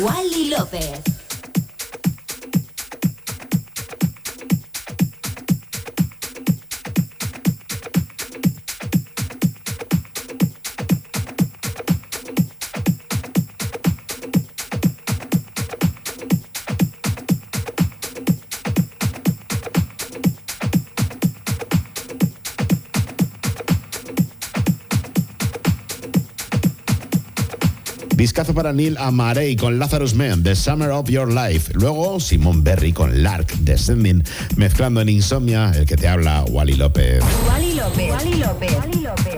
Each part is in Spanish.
Wally López. Discazo para Neil Amarey con Lazarus Man, The Summer of Your Life. Luego Simon Berry con Lark, Descending, mezclando en Insomnia, el que te habla, Wally López. Wally López. Wally López. Wally López.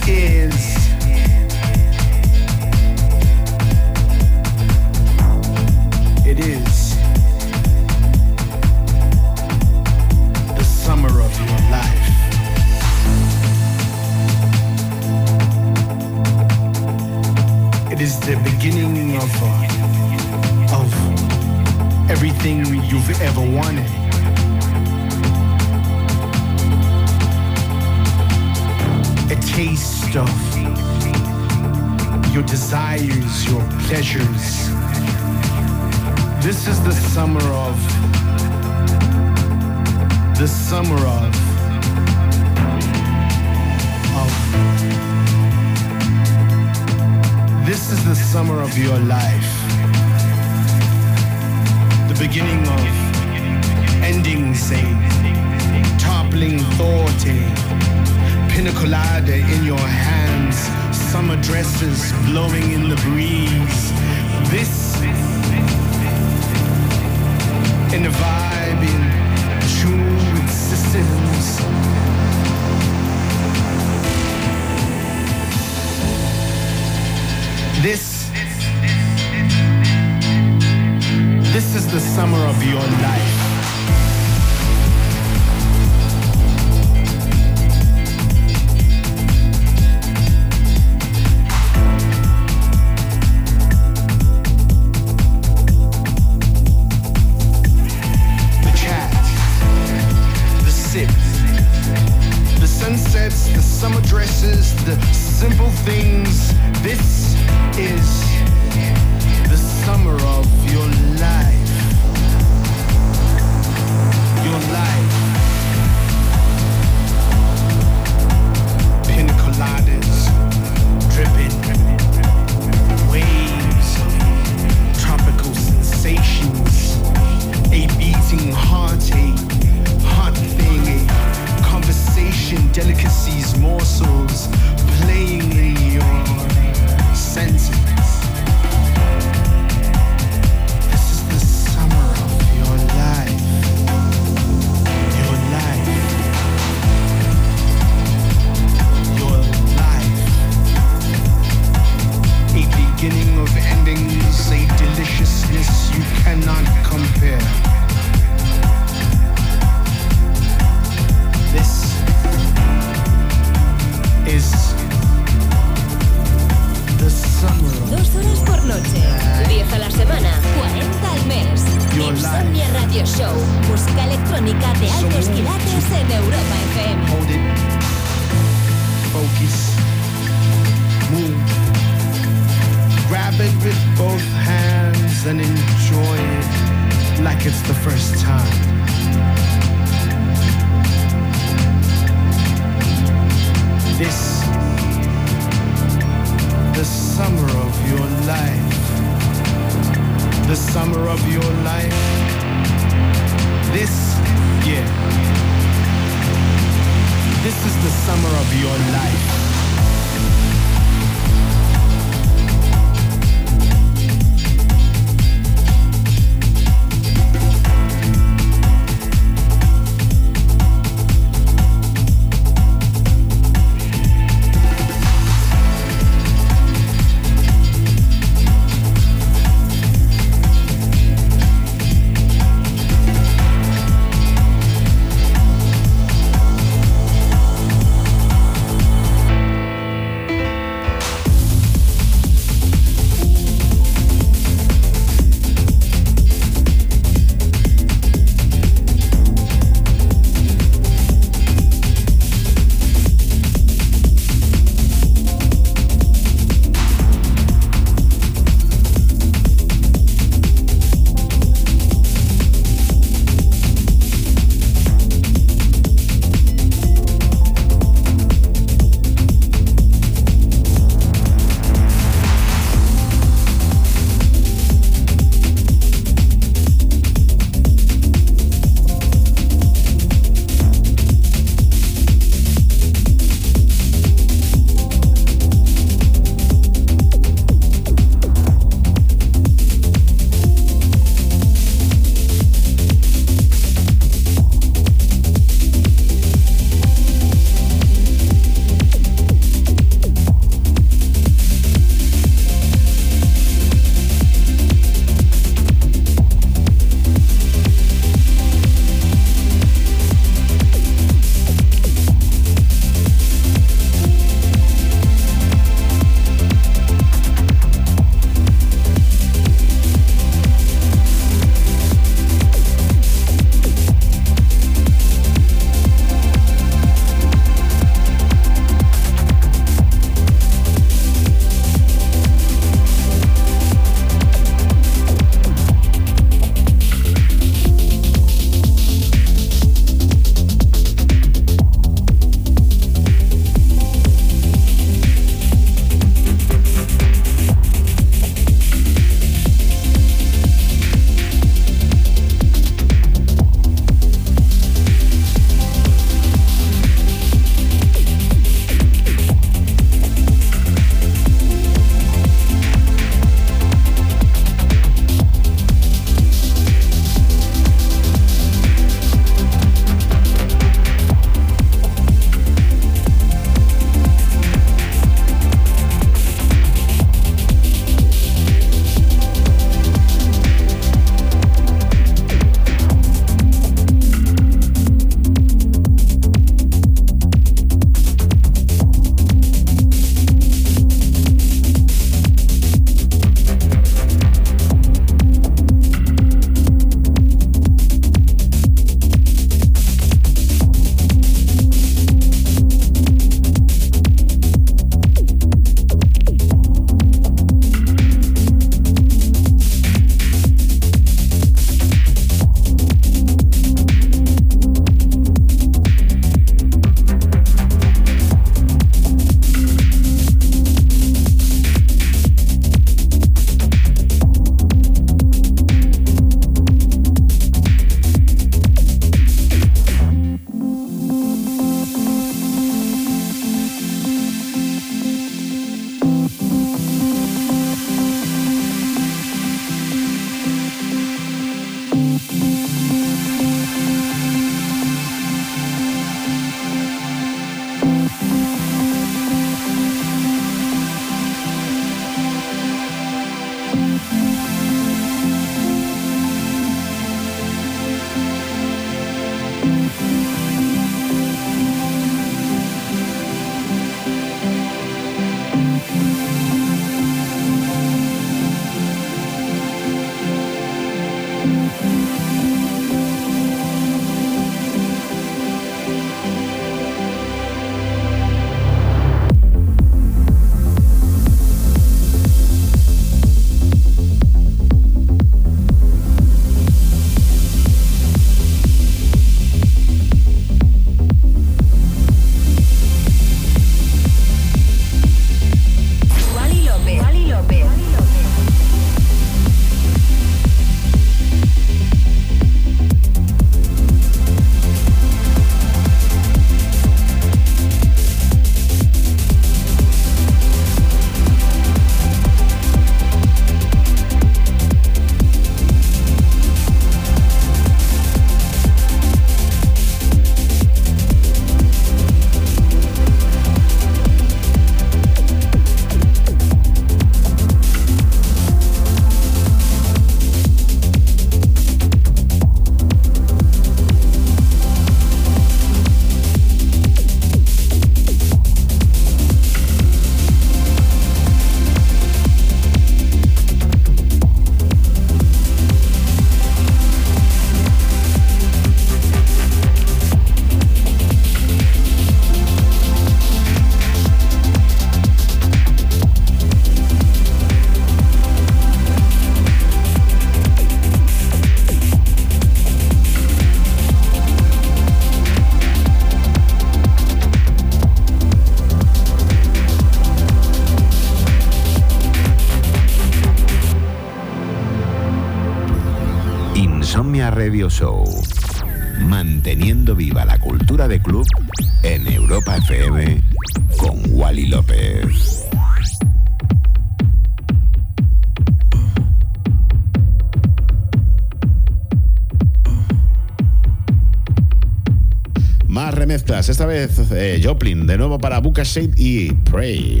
Remezclas, esta vez eh, Joplin, de nuevo para Buka Shade y Pray.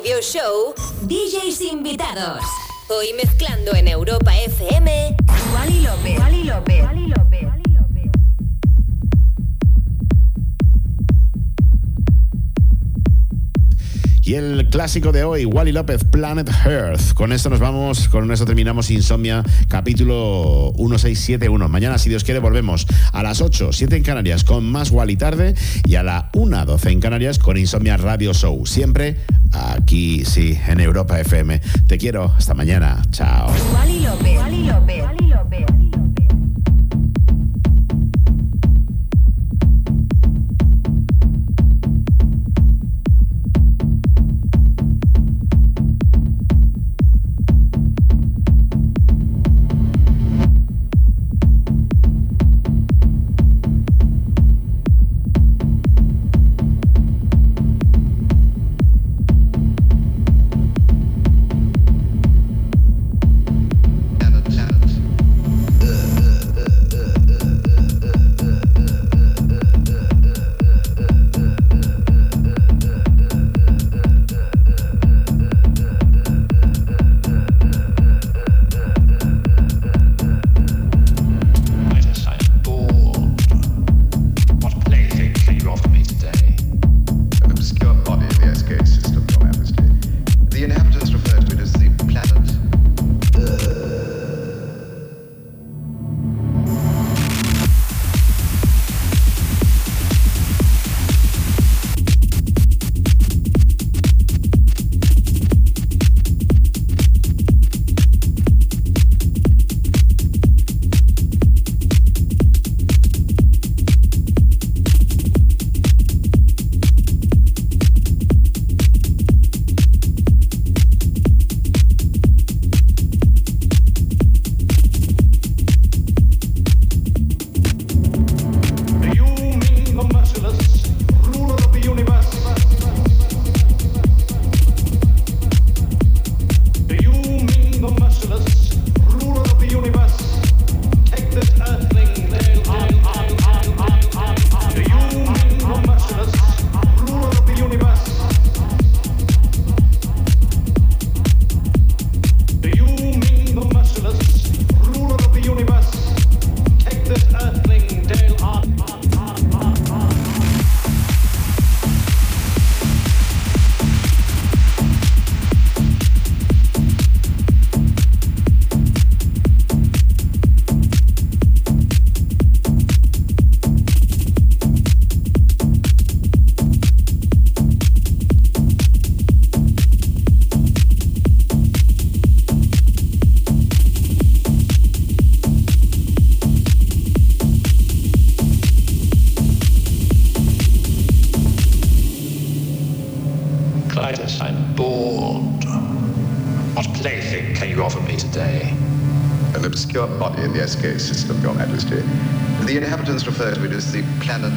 Radio Show, DJs invitados. Hoy mezclando en Europa FM, Wally López. Wally López. Wally López. Y el clásico de hoy, Wally López, Planet Earth. Con esto nos vamos, con esto terminamos Insomnia, capítulo 1671. Mañana, si Dios quiere, volvemos a las 8, 7 en Canarias con más Wally tarde y a la 1, 12 en Canarias con Insomnia Radio Show. Siempre aquí, sí, en Europa FM. Te quiero, hasta mañana. Chao. SK system, Your Majesty. The inhabitants refer to it as the planet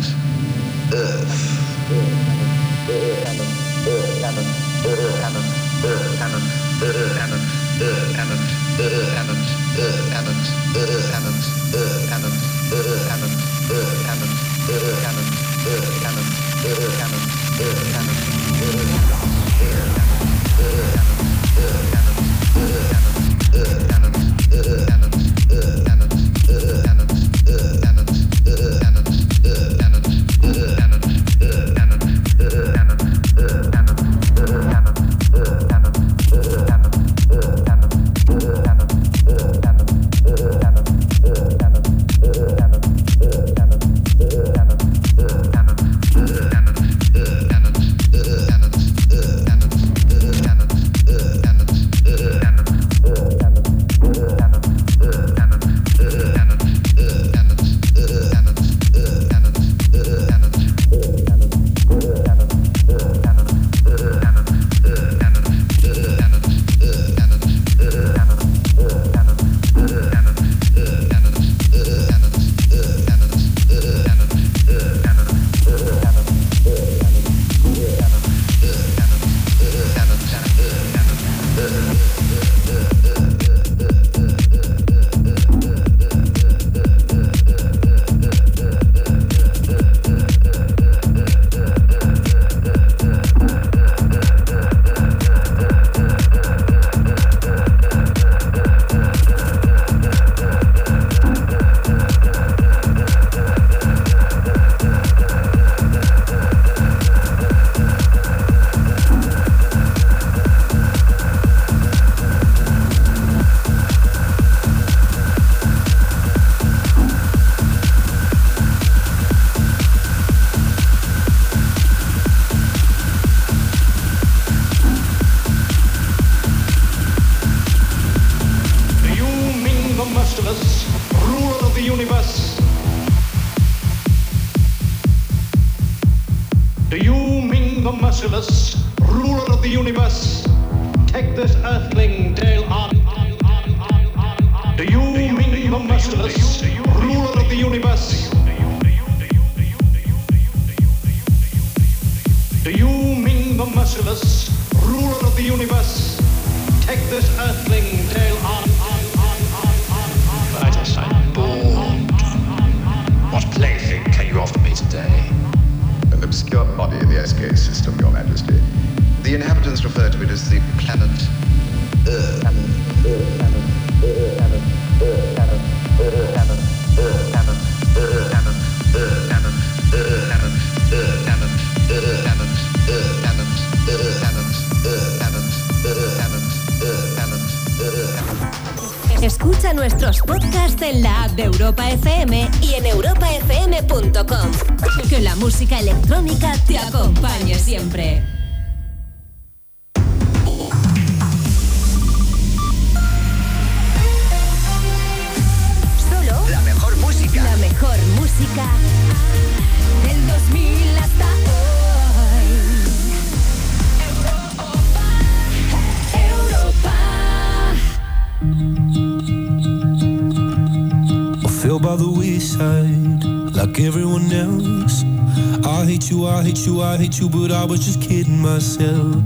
myself.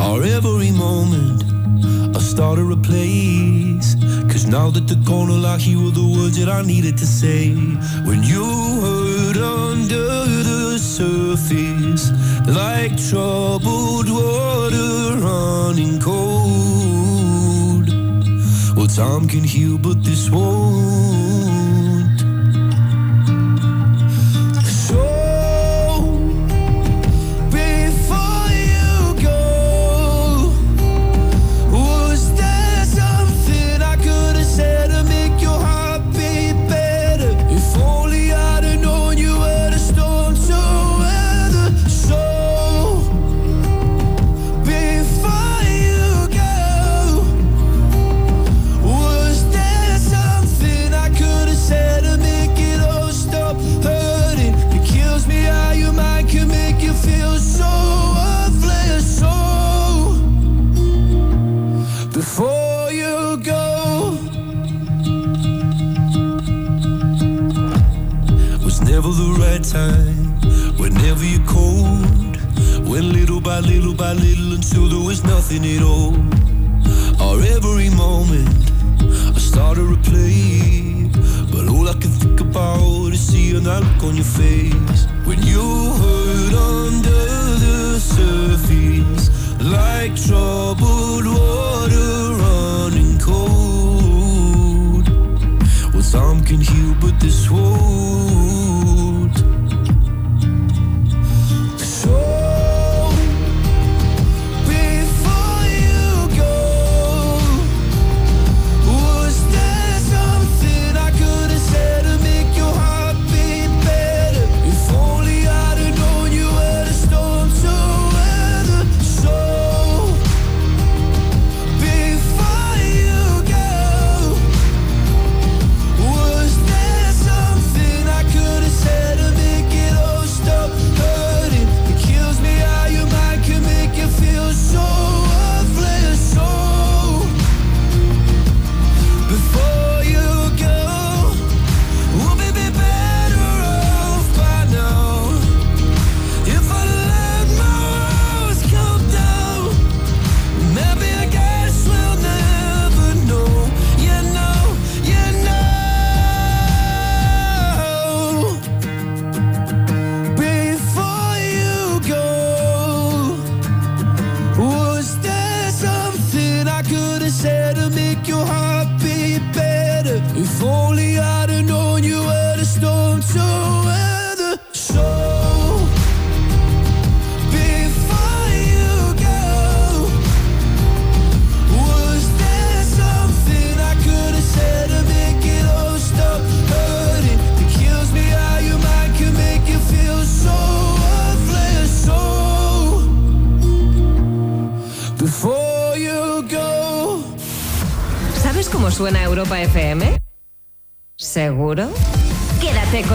Our every moment, I started a place. Cause now that the corner I hear were the words that I needed to say. When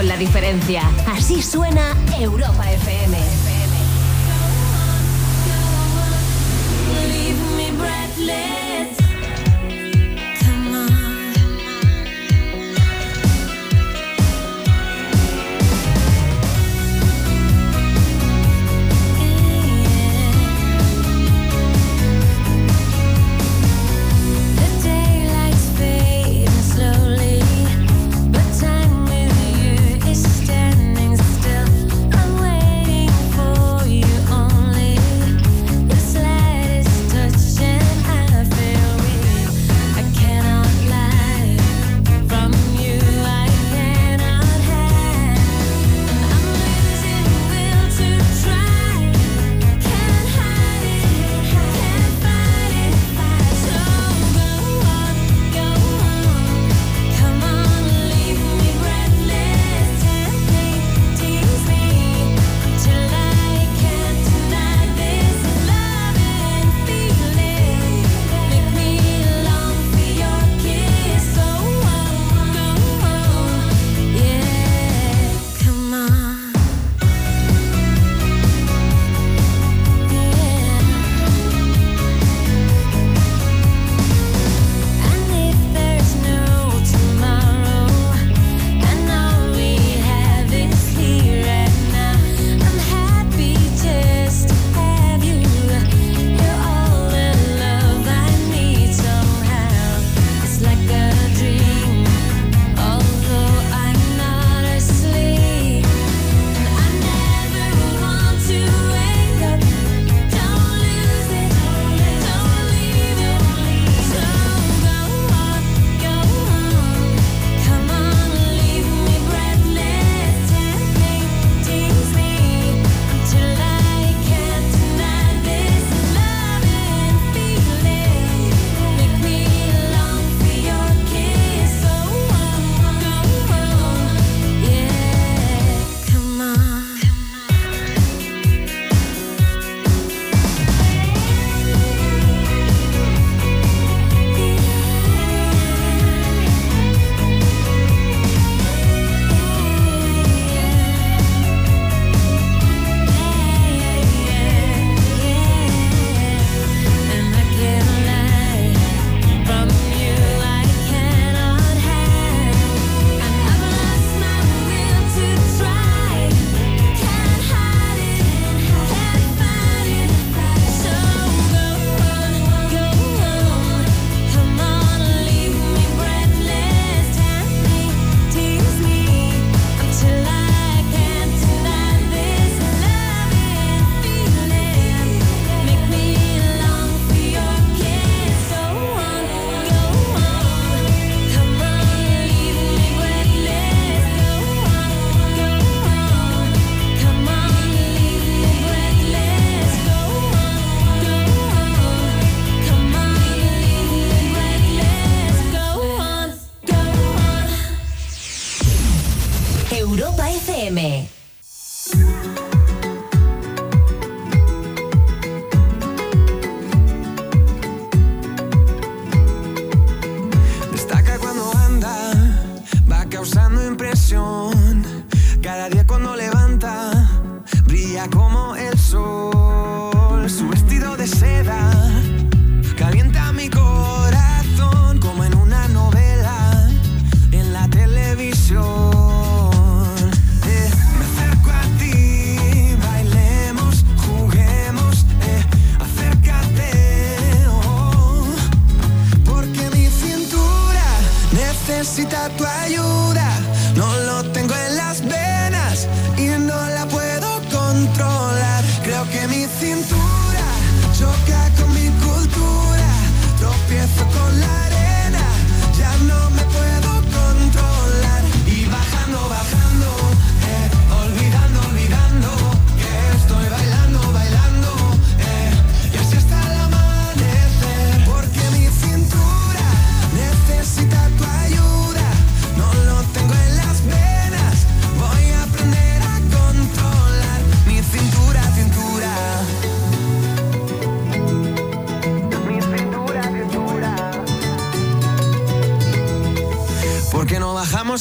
la diferencia. Así suena Europa FM.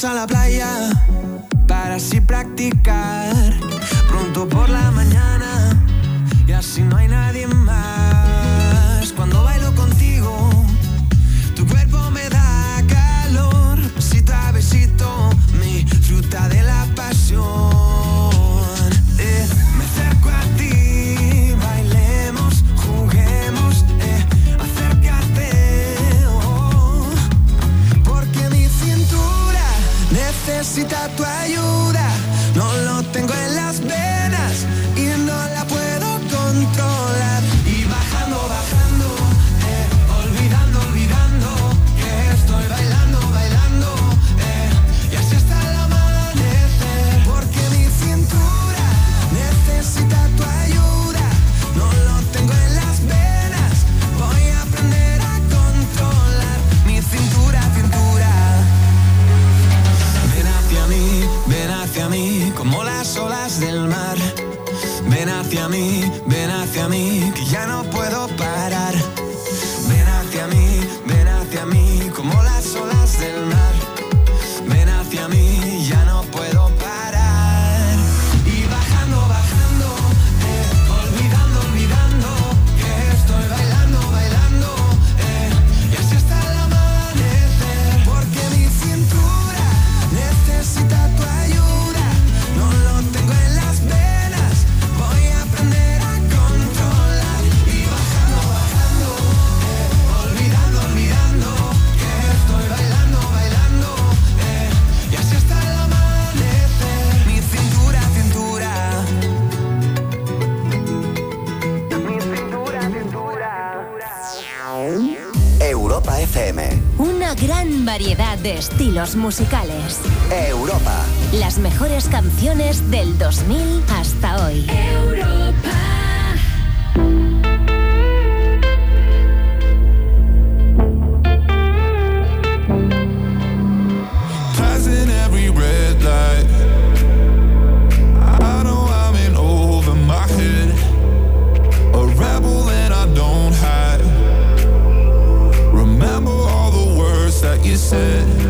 a la necesita tu ayuda, no lo tengo en las venas. gran variedad de estilos musicales. Europa. Las mejores canciones del 2000 hasta hoy. Europa. said.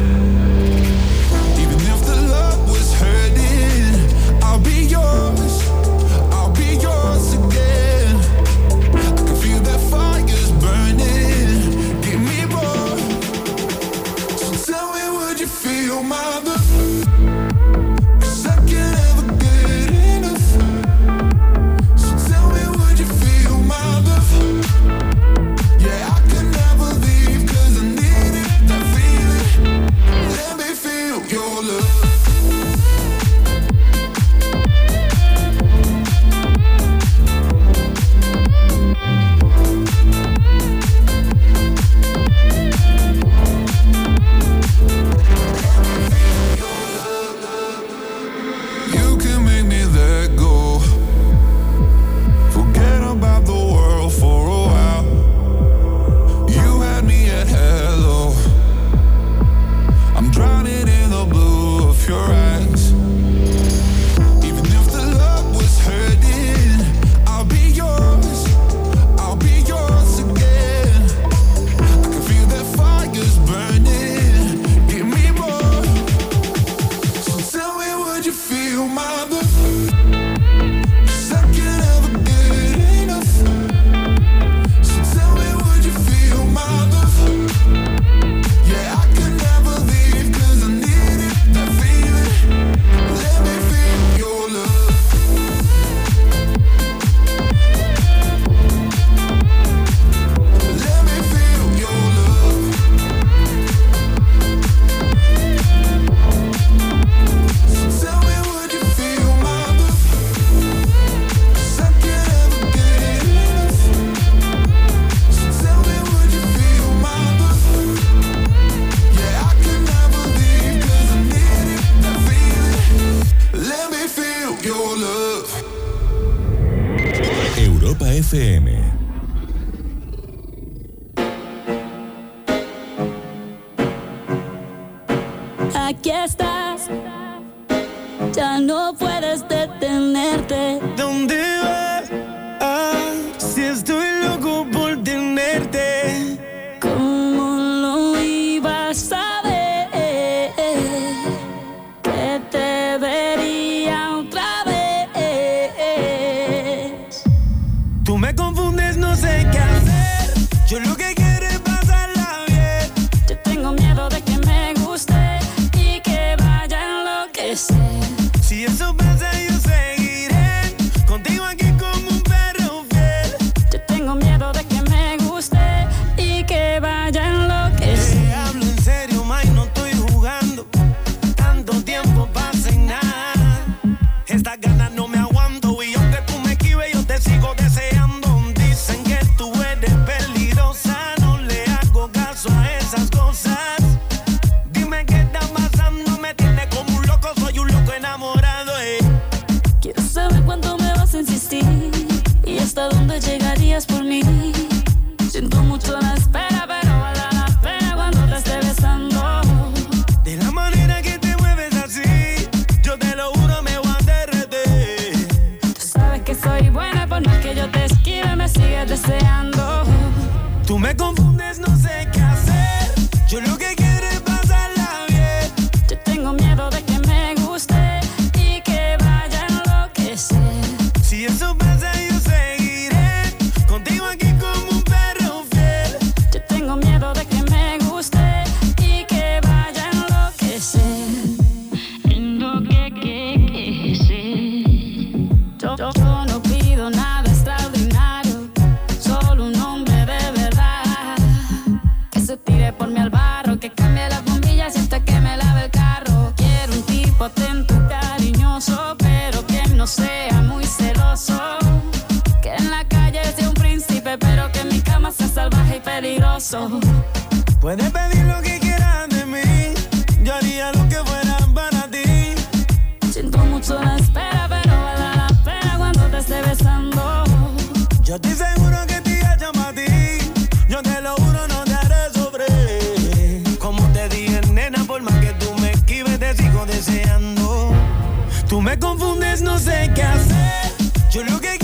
veces no sé qué hacer. Yo lo que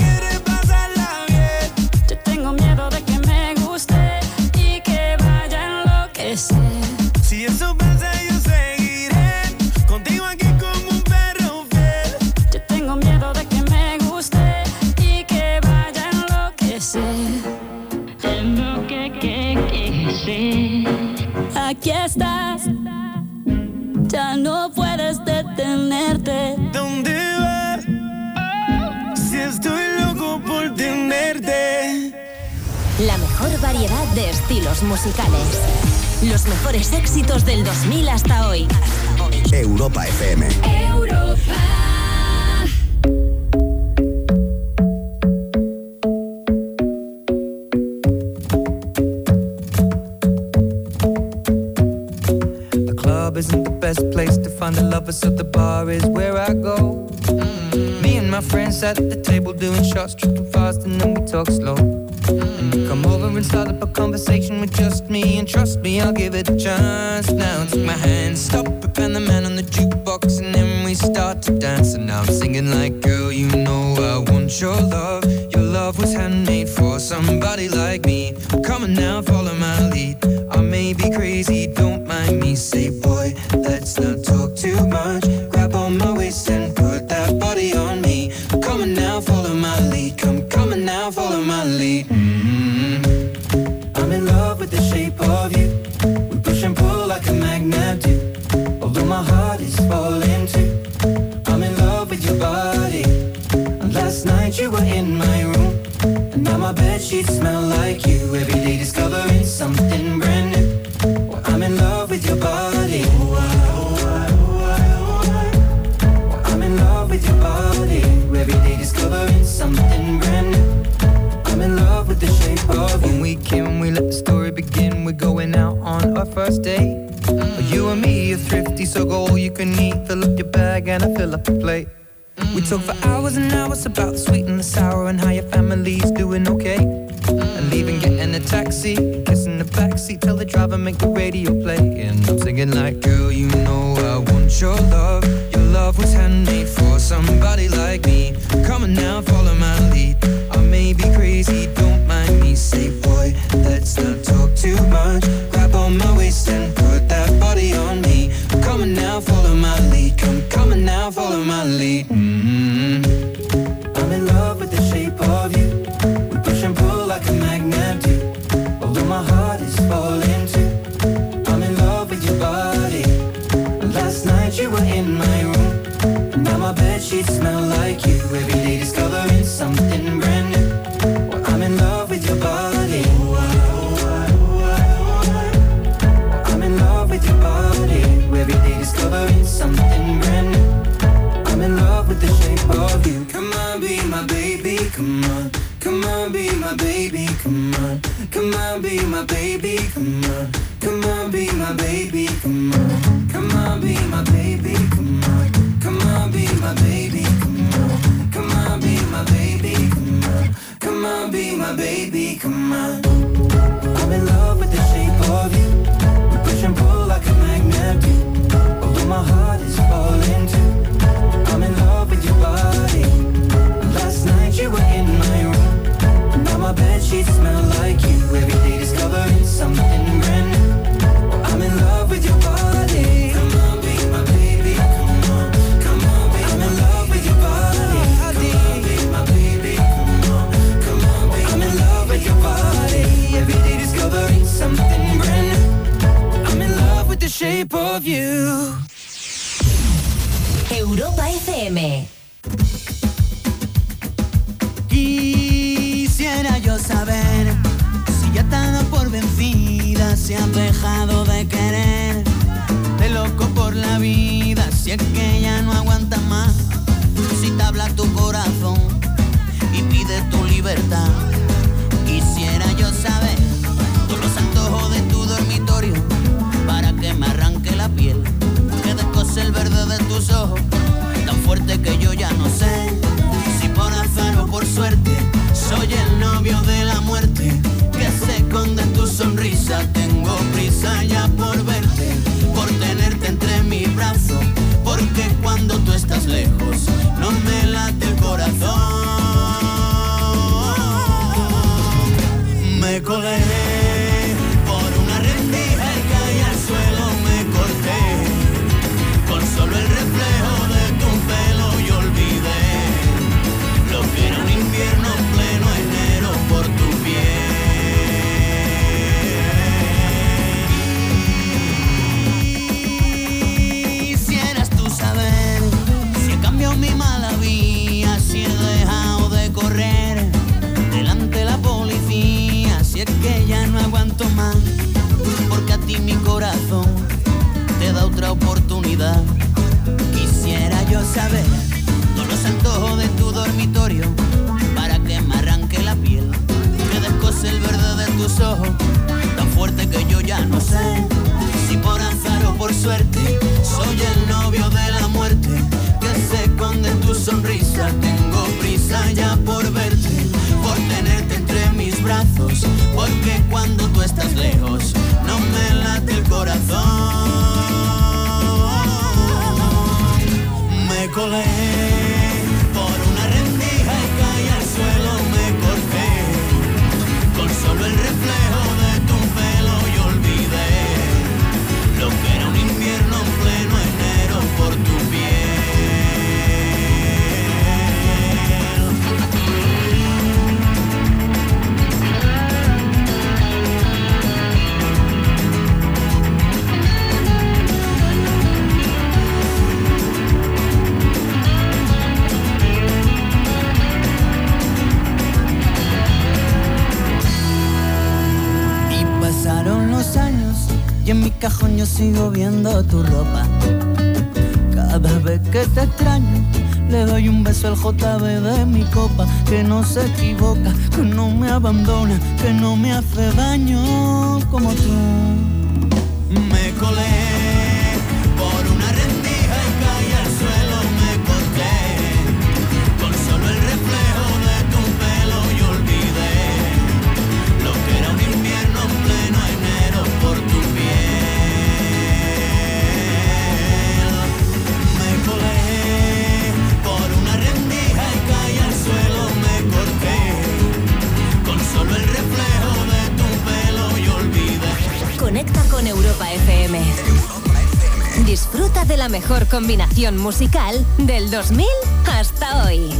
musicales. Los mejores éxitos del 2000 hasta hoy. Europa FM. I've comiendo tu ropa. Cada vez que te extraño, le doy un beso al JB de mi copa, que no se equivoca, que no me abandona, que no me hace daño como tú. Me colé conecta con Europa FM. Disfruta de la mejor combinación musical del 2000 hasta hoy.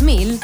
2000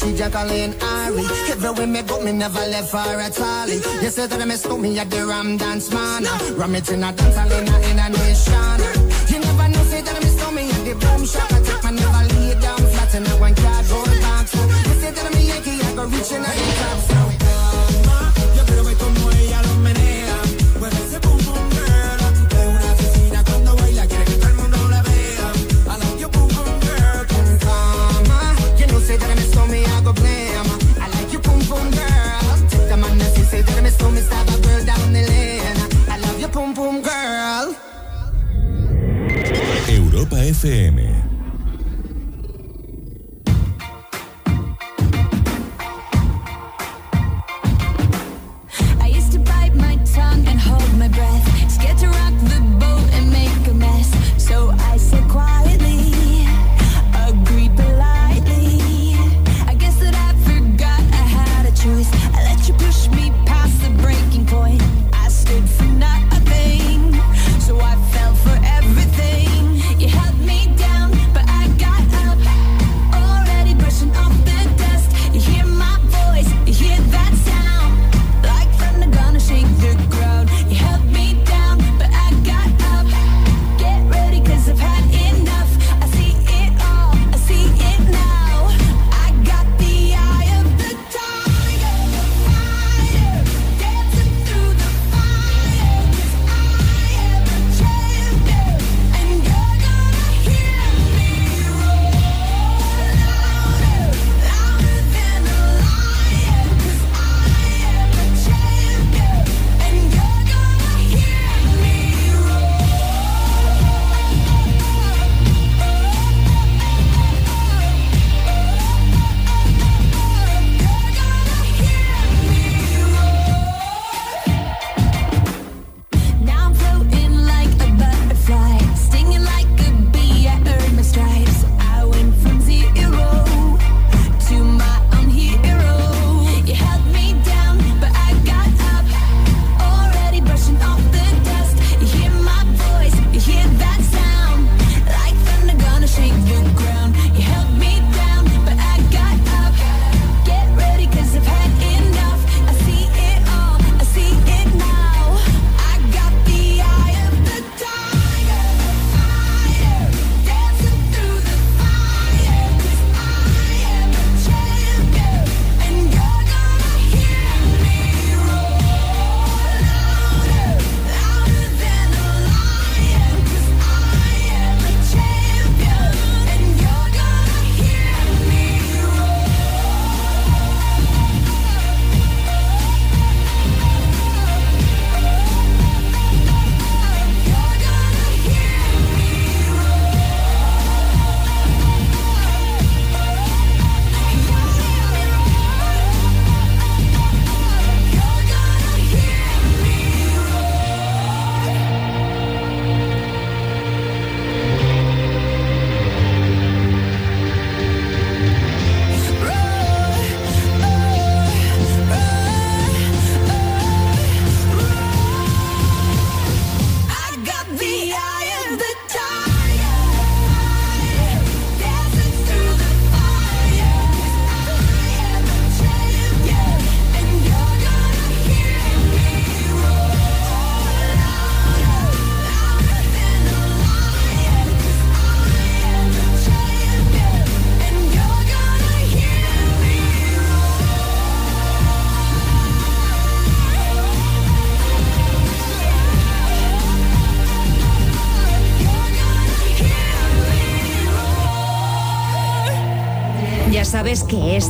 she Jacqueline in Ari. Everywhere me go, me never left her at all. You said that I mistook me at the Ram Dance Man. Ram it in a dance, in a, in a nation. FM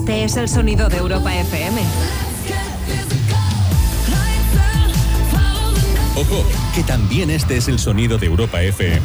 Este es el sonido de Europa FM. Ojo, que también este es el sonido de Europa FM.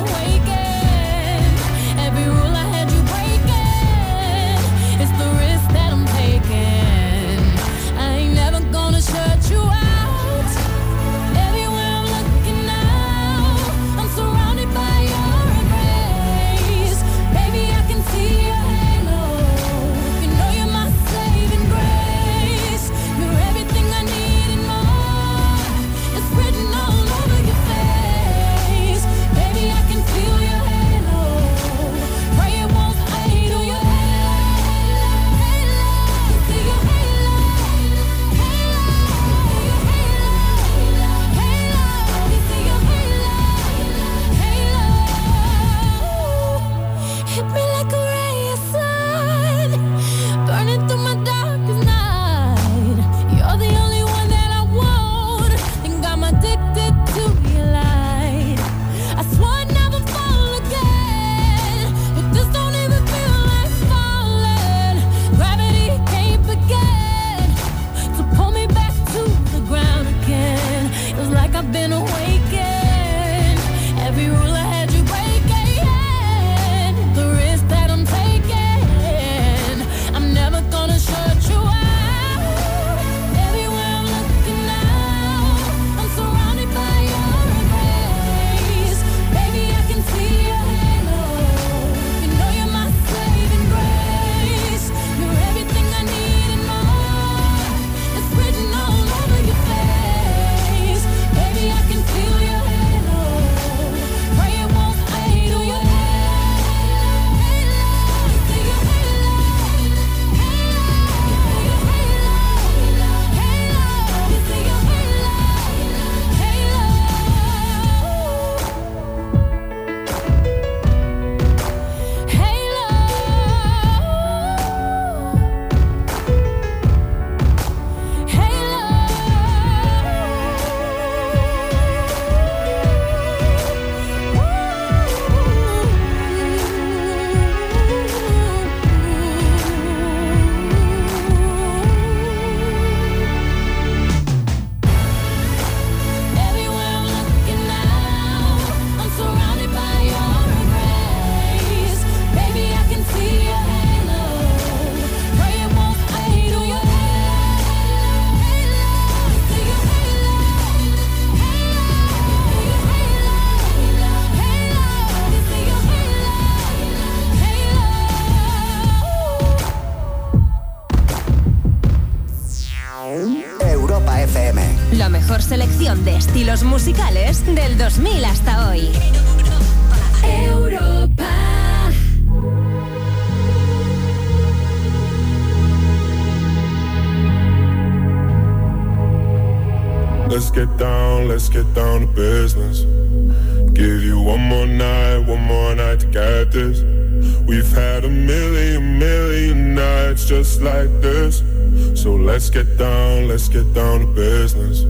awake. éxitos musicales del 2000 hasta hoy. Europa. Let's get down, let's get down to business. Give you one more night, one more night to get this. We've had a million, million nights just like this. So let's get down, let's get down to business.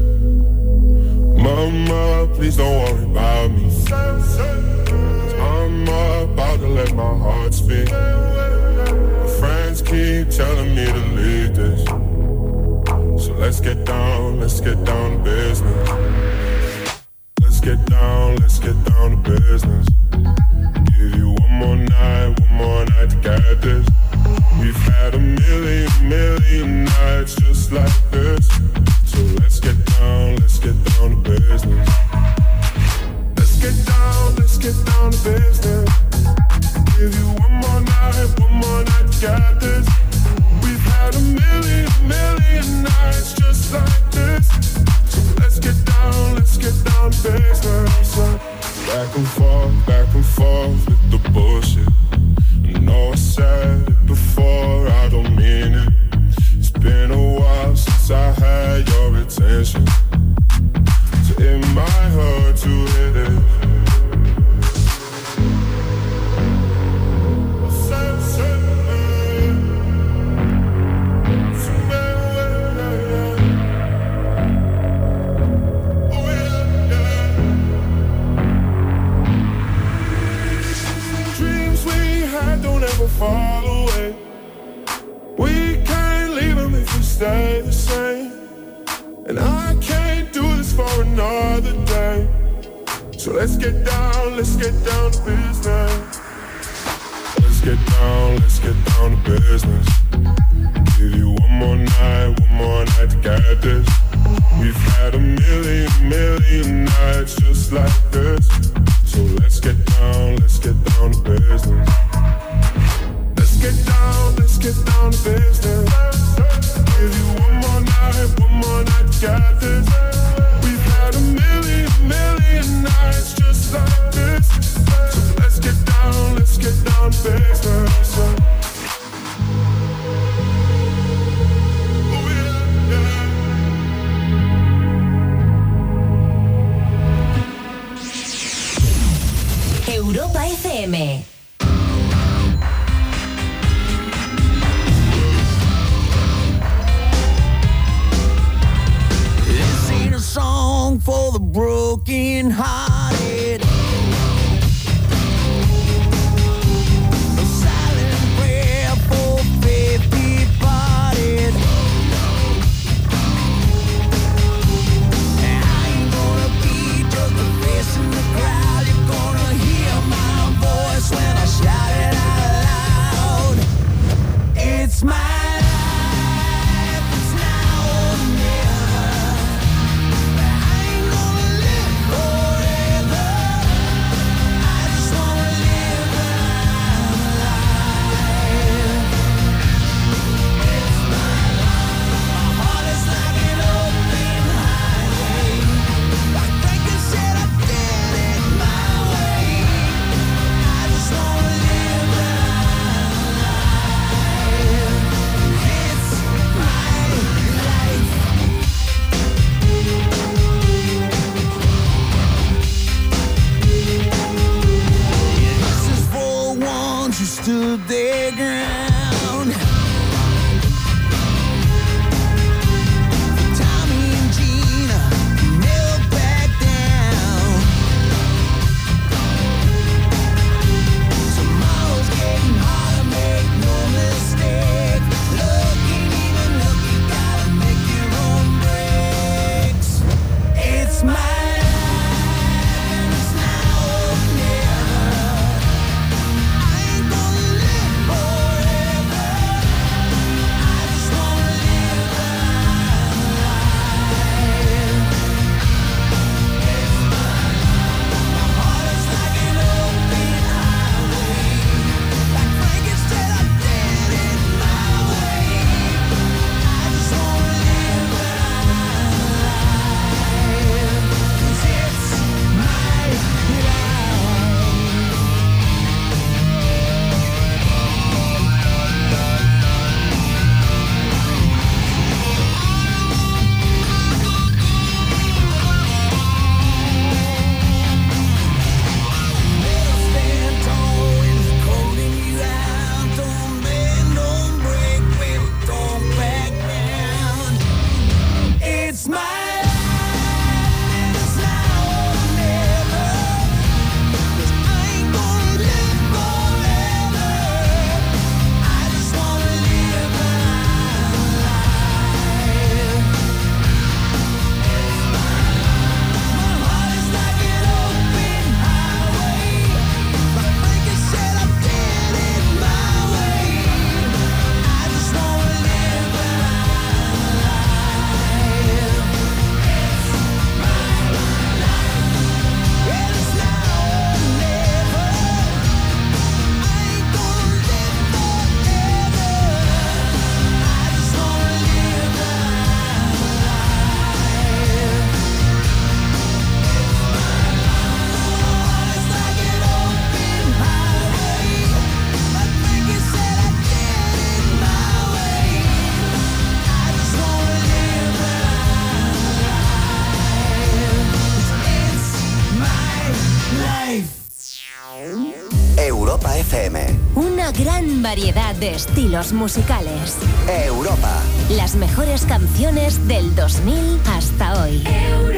de estilos musicales. Europa. Las mejores canciones del 2000 hasta hoy. Europa.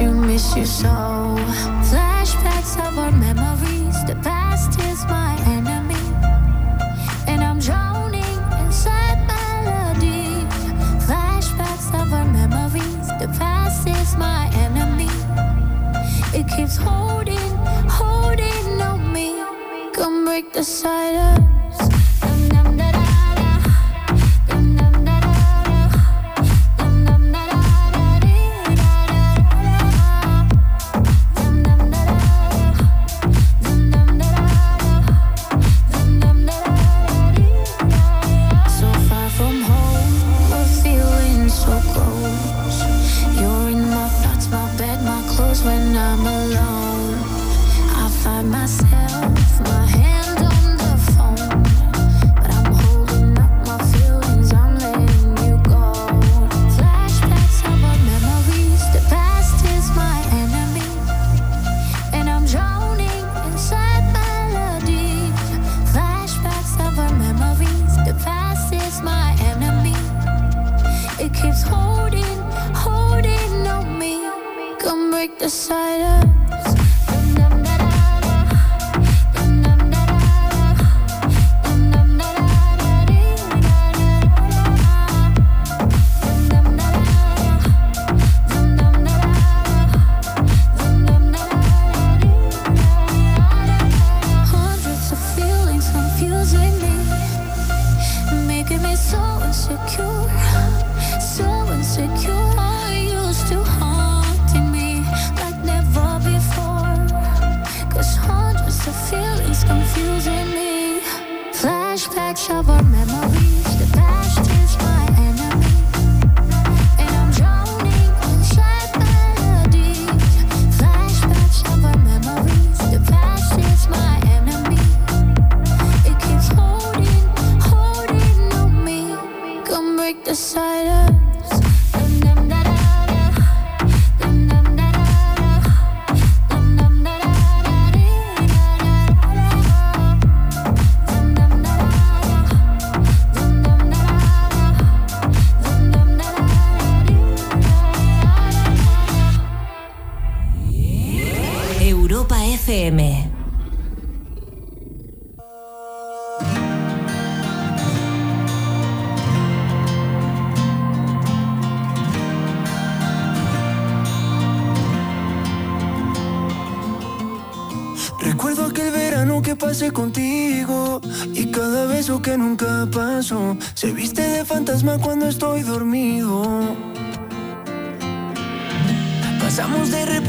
you, miss you so.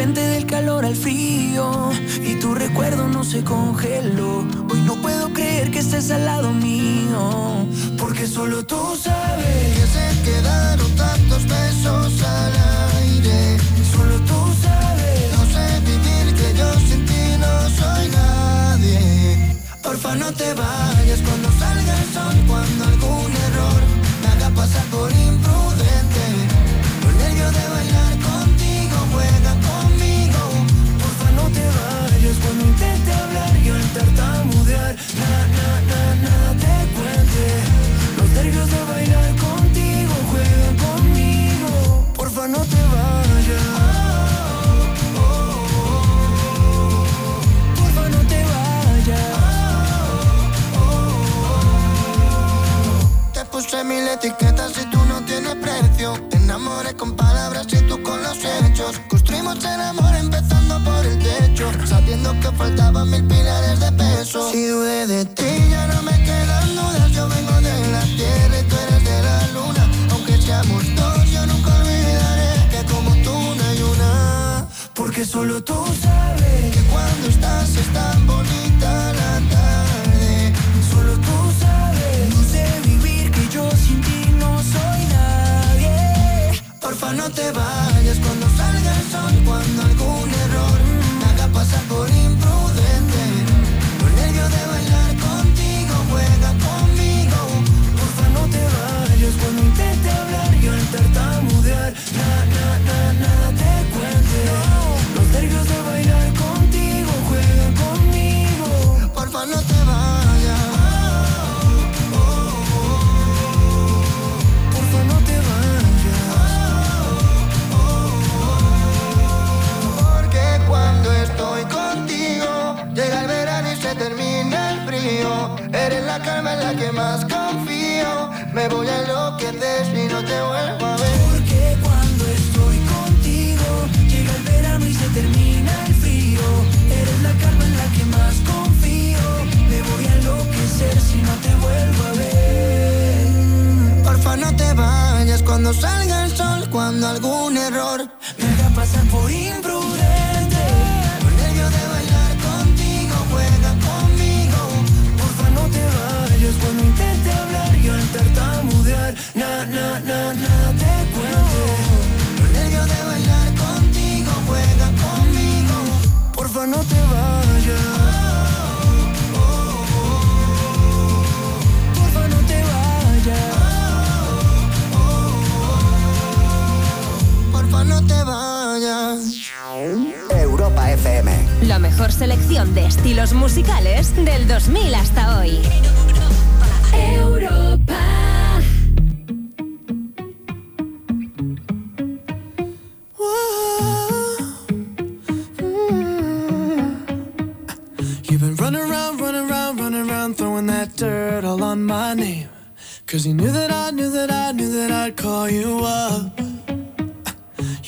del calor al frío y tu recuerdo no se congeló. Hoy no puedo creer que estés al lado mío, porque solo tú sabes que se quedaron tantos besos al aire. Solo tú sabes, no sé vivir que yo sin ti no soy nadie. Porfa no te vayas cuando salga el sol, cuando algún error me haga pasar puse mil etiquetas y tú no tienes precio. Te enamoré con palabras y tú con los hechos. Construimos el amor empezando por el techo, sabiendo que faltaban mil pilares de peso. Si dudé de ti, ya no me quedan dudas. Yo vengo de la tierra y tú eres de la luna. Aunque seamos dos, yo nunca olvidaré que como tú no hay una. Porque solo tú sabes que cuando estás es tan bonito. no te vayas cuando salga el sol, cuando algún en la que más confío. Me voy a enloquecer si no te vuelvo a ver. Porque cuando estoy contigo llega el verano y se termina el frío. Eres la calma en la que más confío. Me voy a enloquecer si no te vuelvo a ver. Porfa, no te vayas cuando salga el sol, cuando algún error Me haga pasar por imprudente. La mejor selección de estilos musicales del 2000 hasta hoy. Europa. You've been running around, running around, running around, throwing that dirt all on my name. Cause you knew that I knew that I knew that I'd call you up.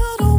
out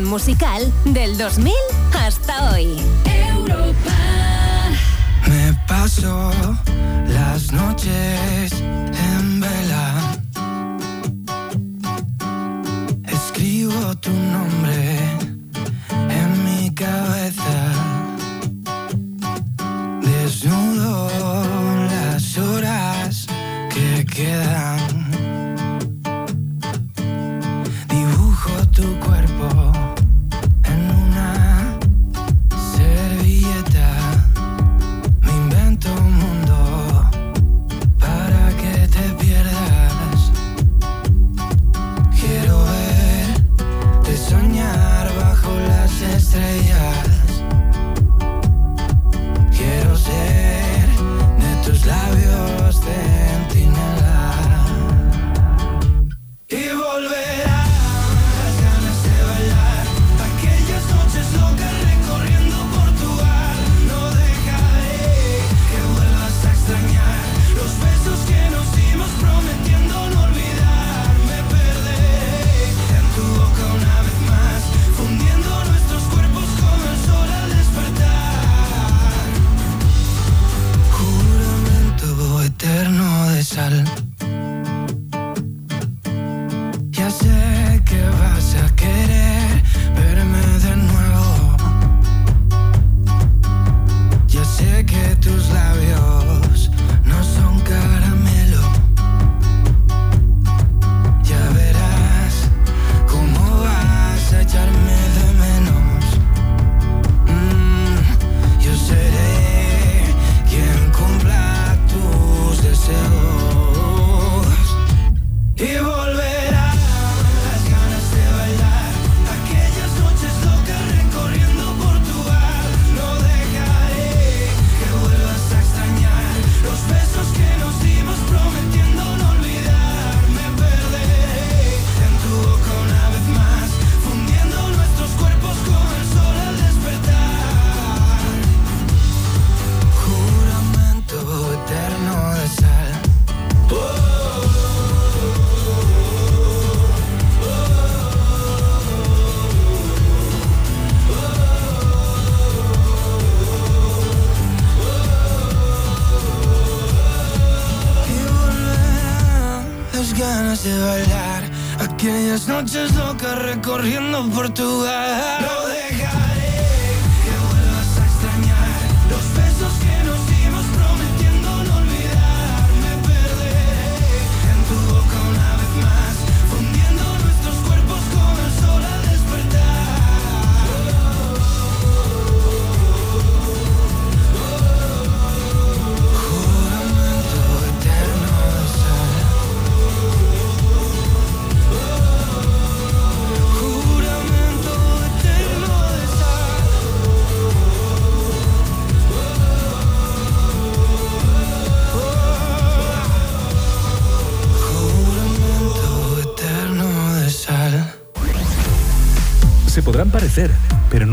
musical del 2000. noches locas recorriendo por tu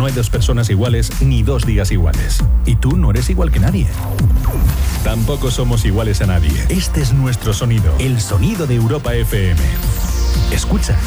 hay dos personas iguales ni dos días iguales. Y tú no eres igual que nadie. Tampoco somos iguales a nadie. Este es nuestro sonido, el sonido de Europa FM. Escucha.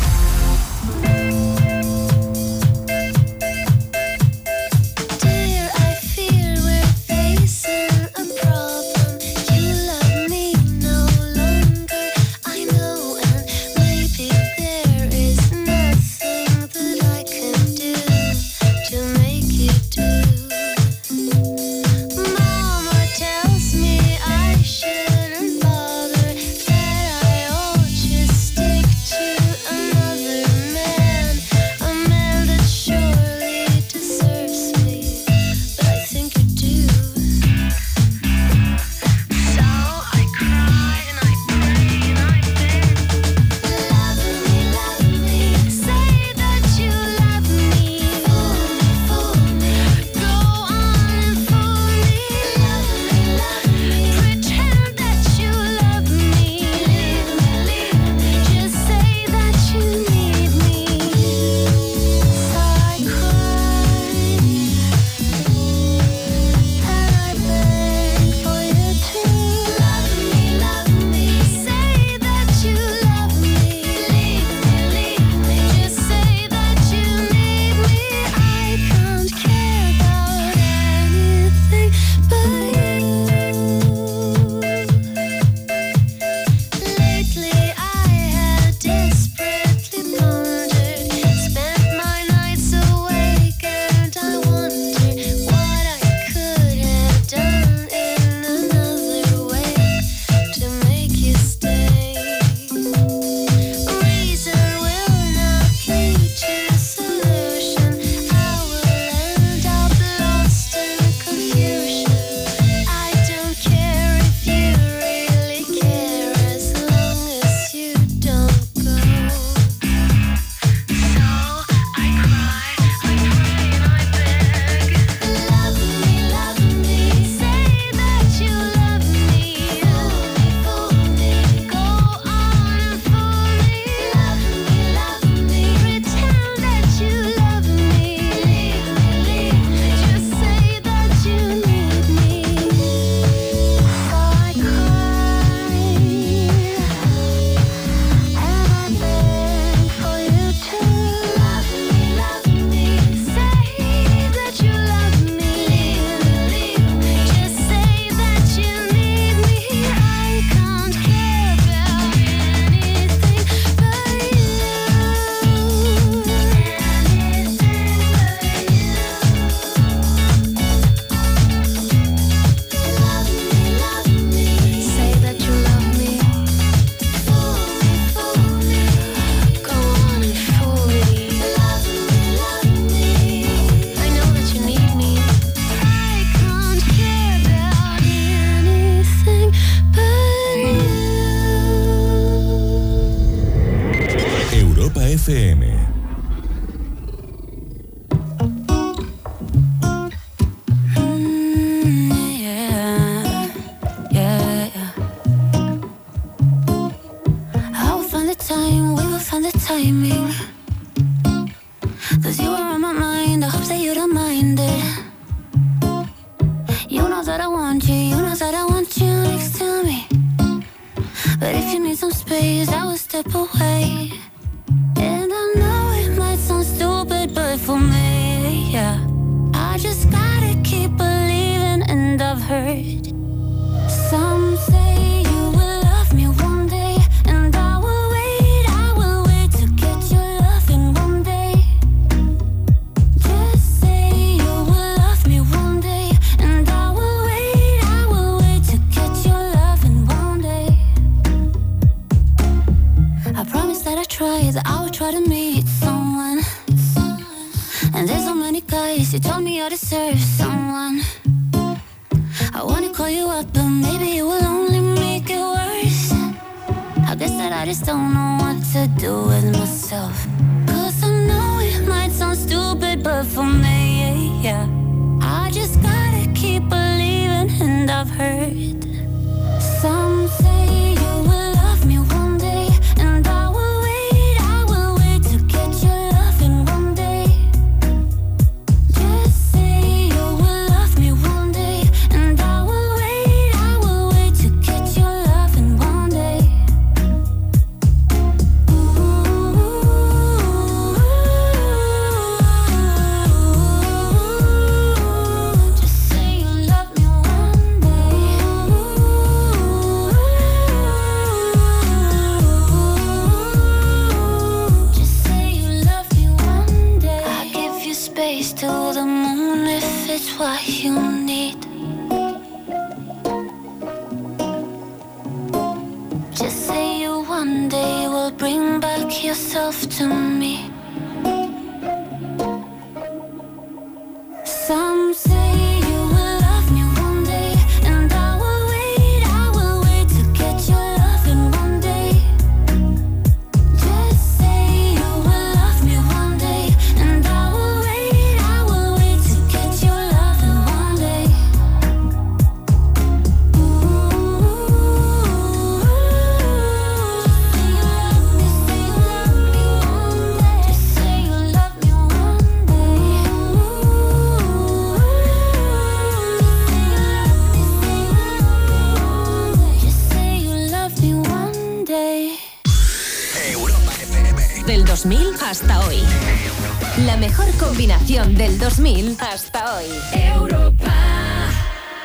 2000 hasta hoy. Europa.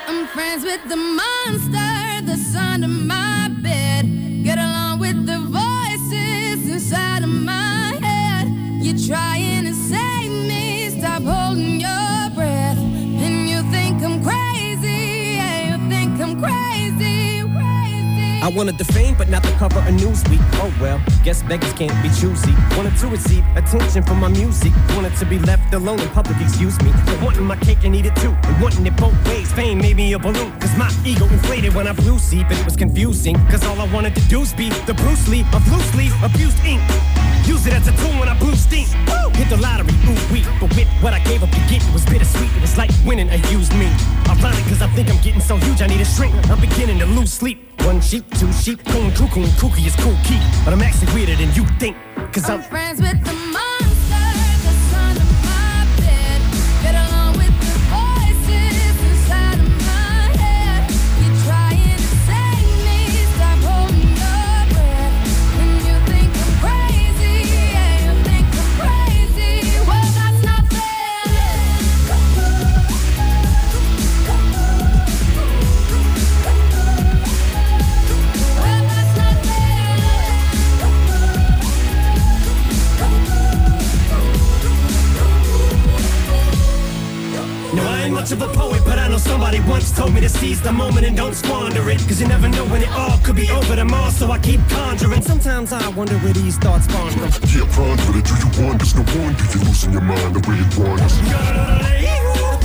I'm friends with the monster that's under my bed. Get along with the voices inside of my head. You're trying to save me, stop holding your breath. And you think I'm crazy, yeah, you think I'm crazy, crazy. I wanted the fame, but not the cover of Newsweek. Oh well, guess beggars can't be choosy. Wanted to receive attention from my music. Wanted to be left alone in public, excuse me. But wanting my cake and eat it too. And wanting it both ways. Fame made me a balloon. Cause my ego inflated when I flew see, but it was confusing. Cause all I wanted to do was be the Bruce Lee of loose leaf abused ink. Use it as a tool when I blew steam. Woo! Hit the lottery, ooh wee. But with what I gave up to get, it was bittersweet. It was like winning a used me. Ironic, cause I think I'm getting so huge, I need a shrink. I'm beginning to lose sleep. One sheep, two sheep, coon, cuckoo, and kooky is cool key. But I'm actually weirder than you think. Cause I'm I'm friends with the the moment and don't squander it. Cause you never know when it all could be over tomorrow, so I keep conjuring. Sometimes I wonder where these thoughts spawn from. Yeah, ponder it. Do you wonder? There's no wonder you're losing your mind the way it wanders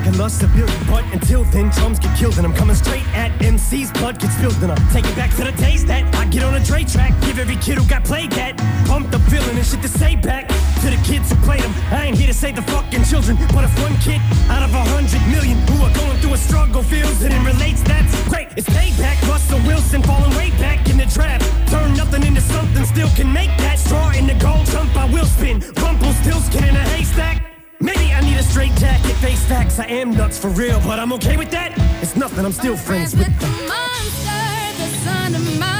Can lust a billion. But until then, drums get killed and I'm coming straight at MC's blood gets spilled and I'm taking back to the days that I get on a Dre track. Give every kid who got played that bump the feeling and shit to say back To the kids who played them, I ain't here to save the fucking children But if one kid out of a hundred million who are going through a struggle feels it and relates, that's great. It's payback, Russell Wilson falling way back in the trap Turn nothing into something, still can make that Straw in the gold jump, I will spin, rumble still scanning a haystack. Maybe I need a straight jacket, face facts. I am nuts for real, but I'm okay with that. It's nothing, I'm still friends, friends with, with the monster that's under my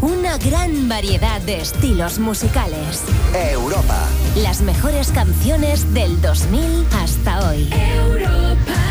Una gran variedad de estilos musicales. Europa. Las mejores canciones del 2000 hasta hoy. Europa.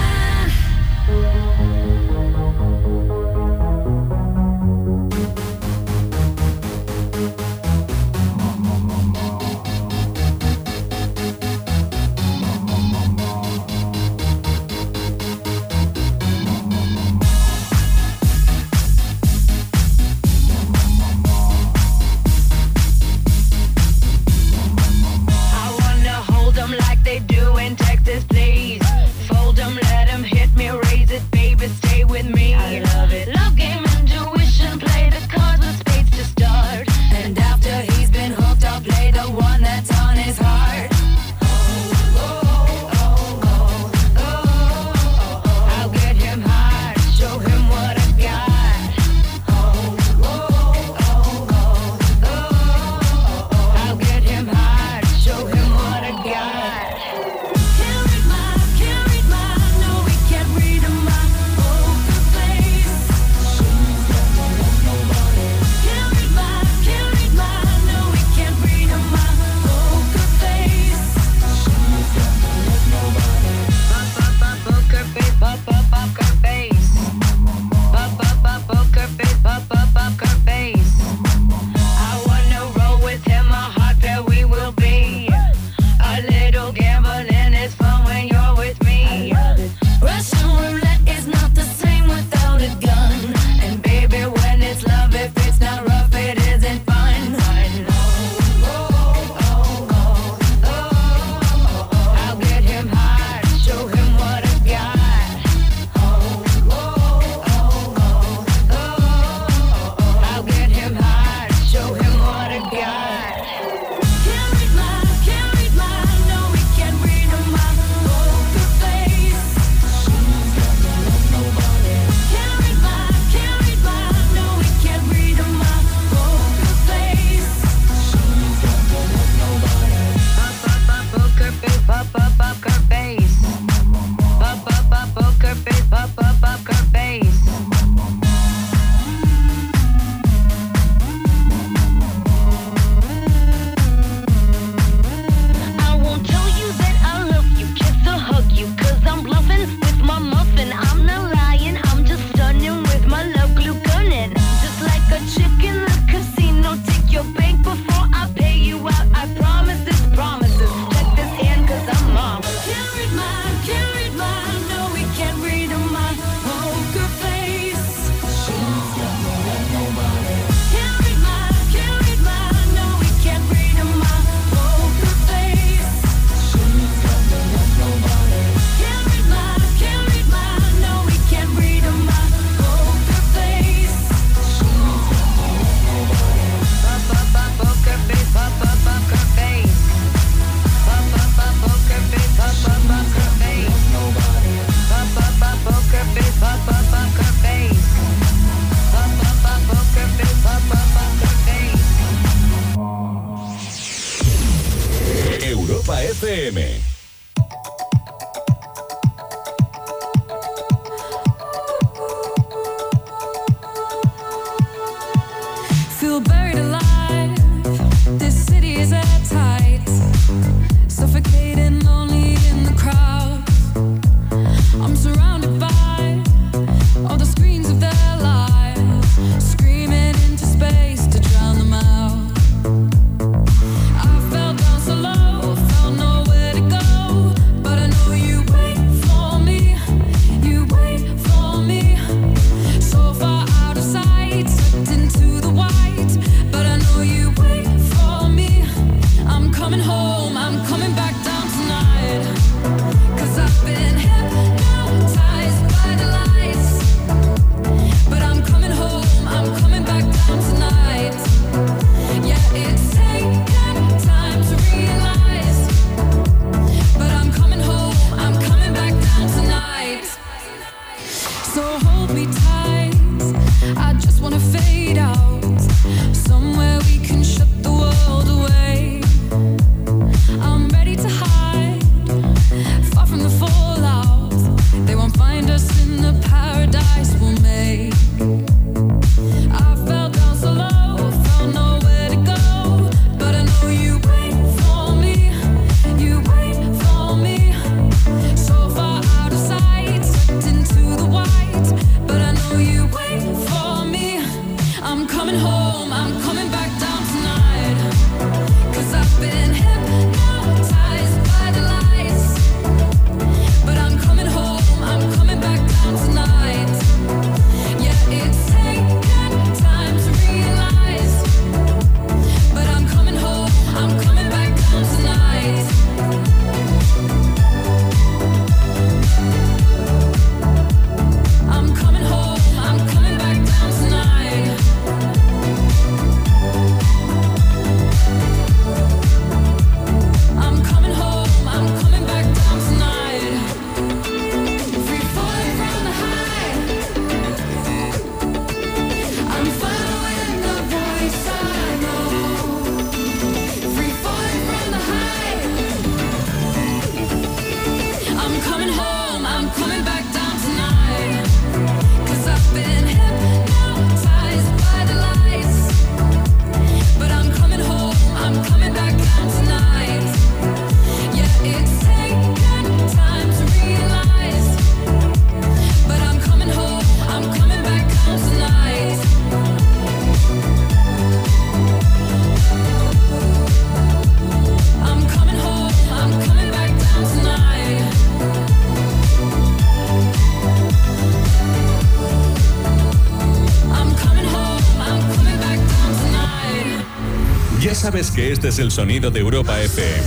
sabes que este es el sonido de Europa FM.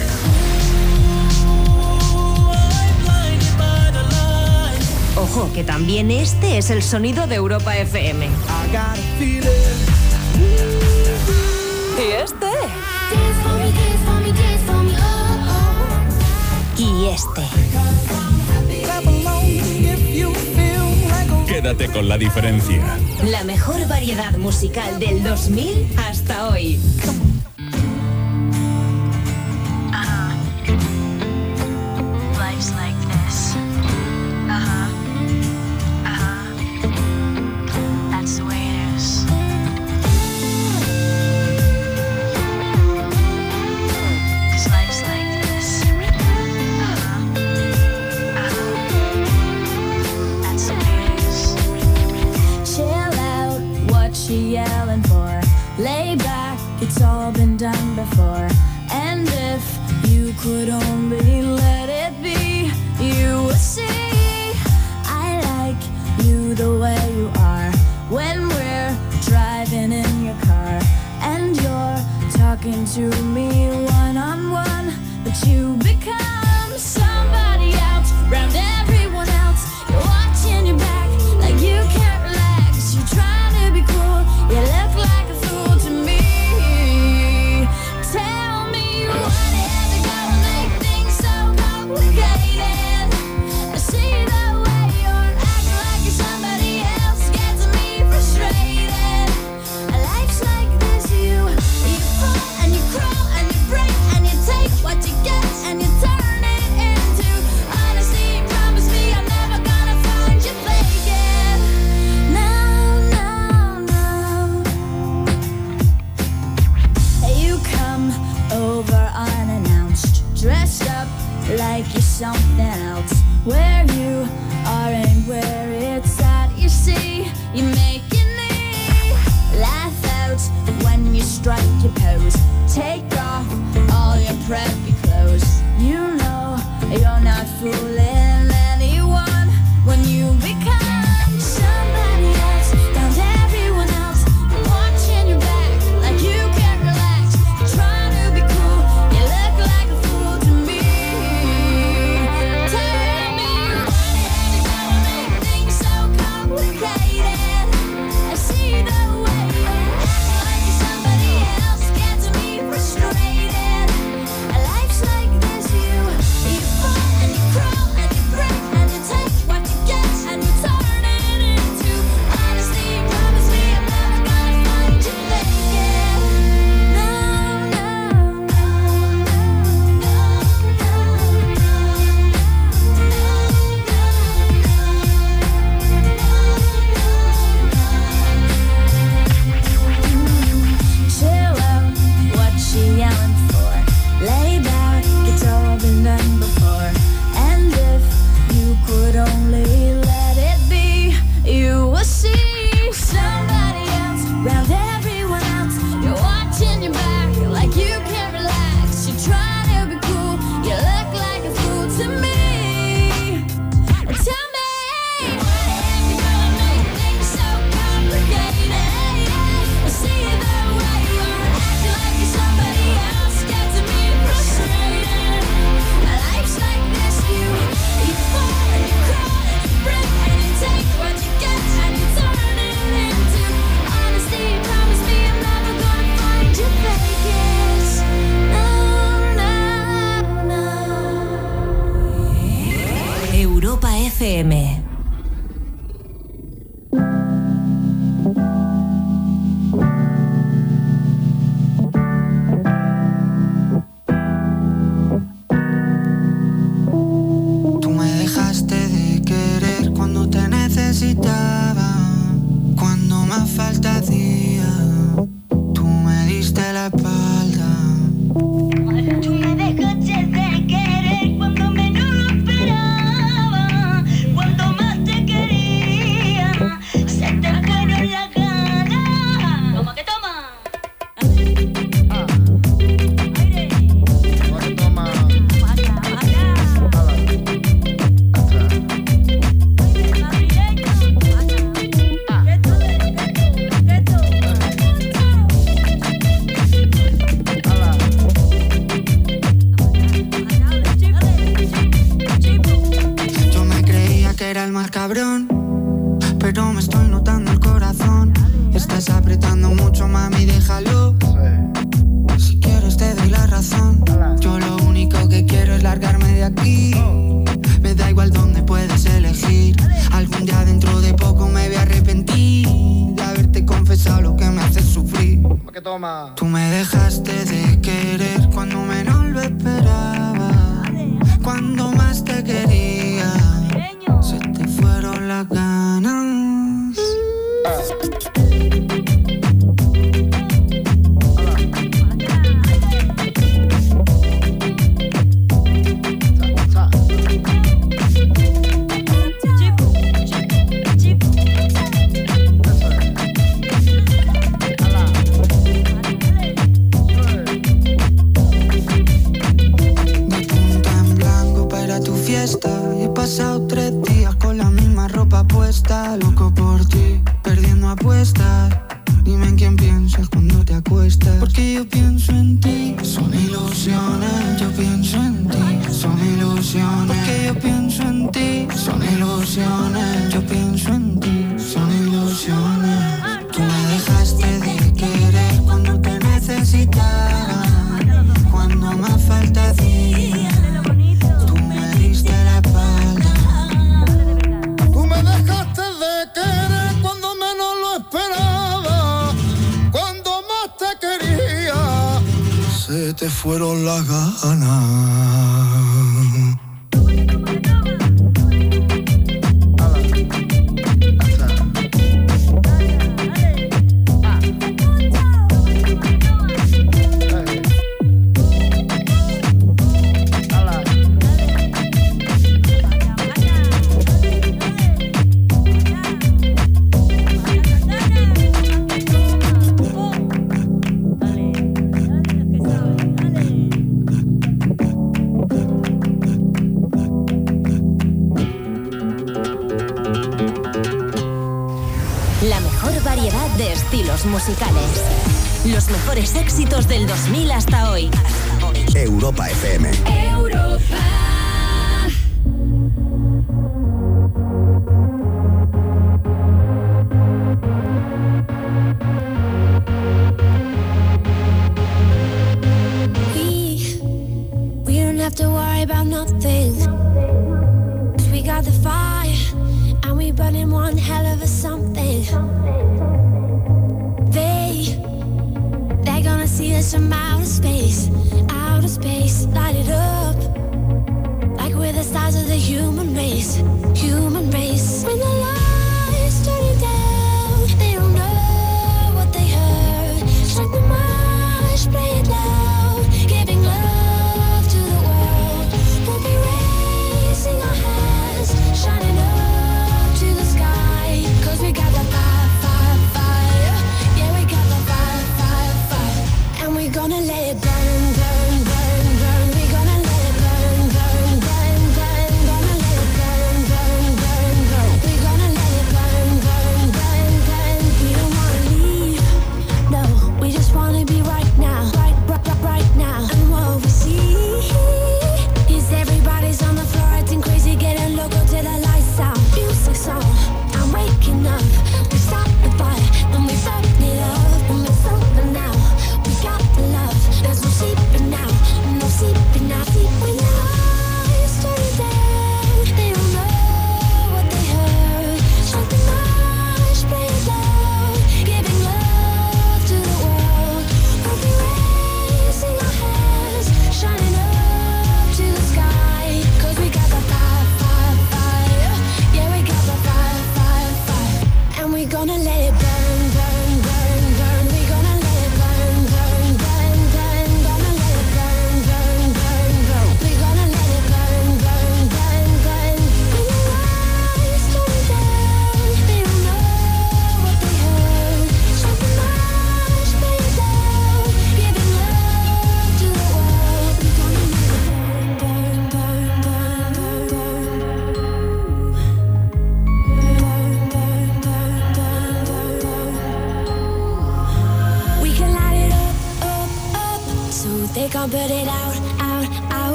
Ojo, que también este es el sonido de Europa FM. Y este. Y este. Quédate con la diferencia. La mejor variedad musical del 2000 hasta hoy. emociones fueron las ganas.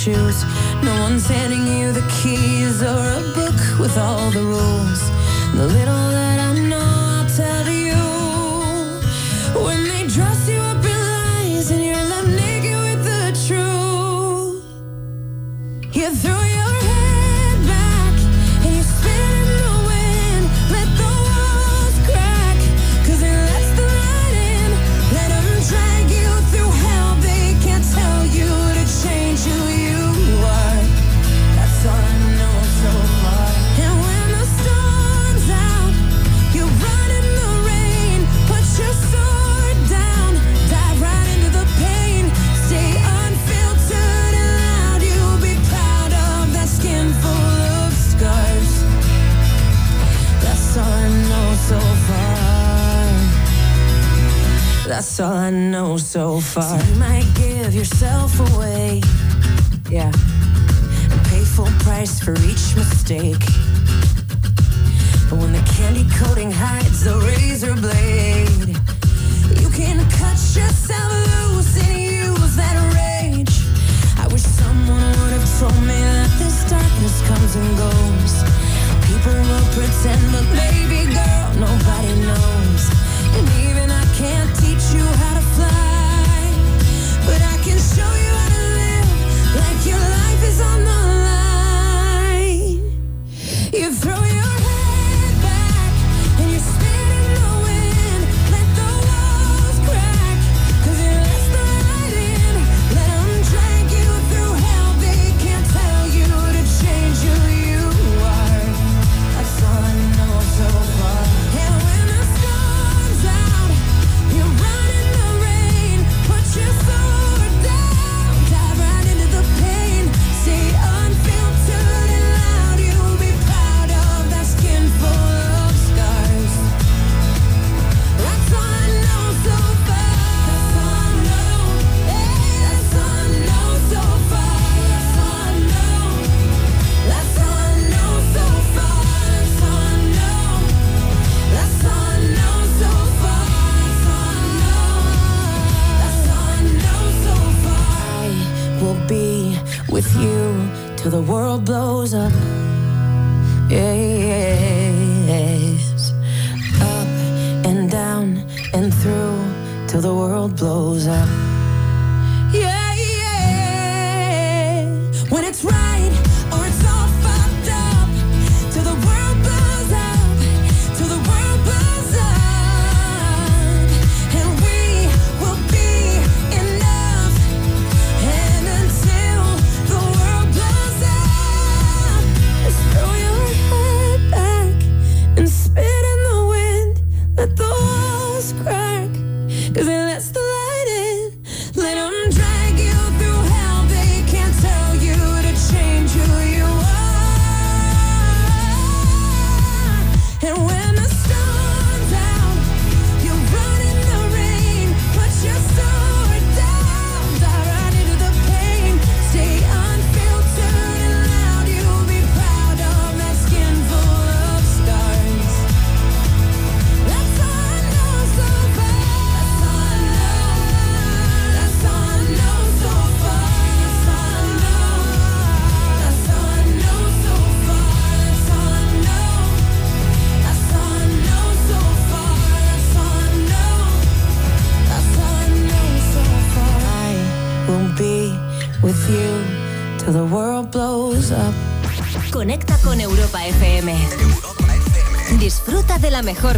shoes. razor blade. You can cut yourself loose and use that rage. I wish someone would have told me that this darkness comes and goes. People will pretend, but maybe God.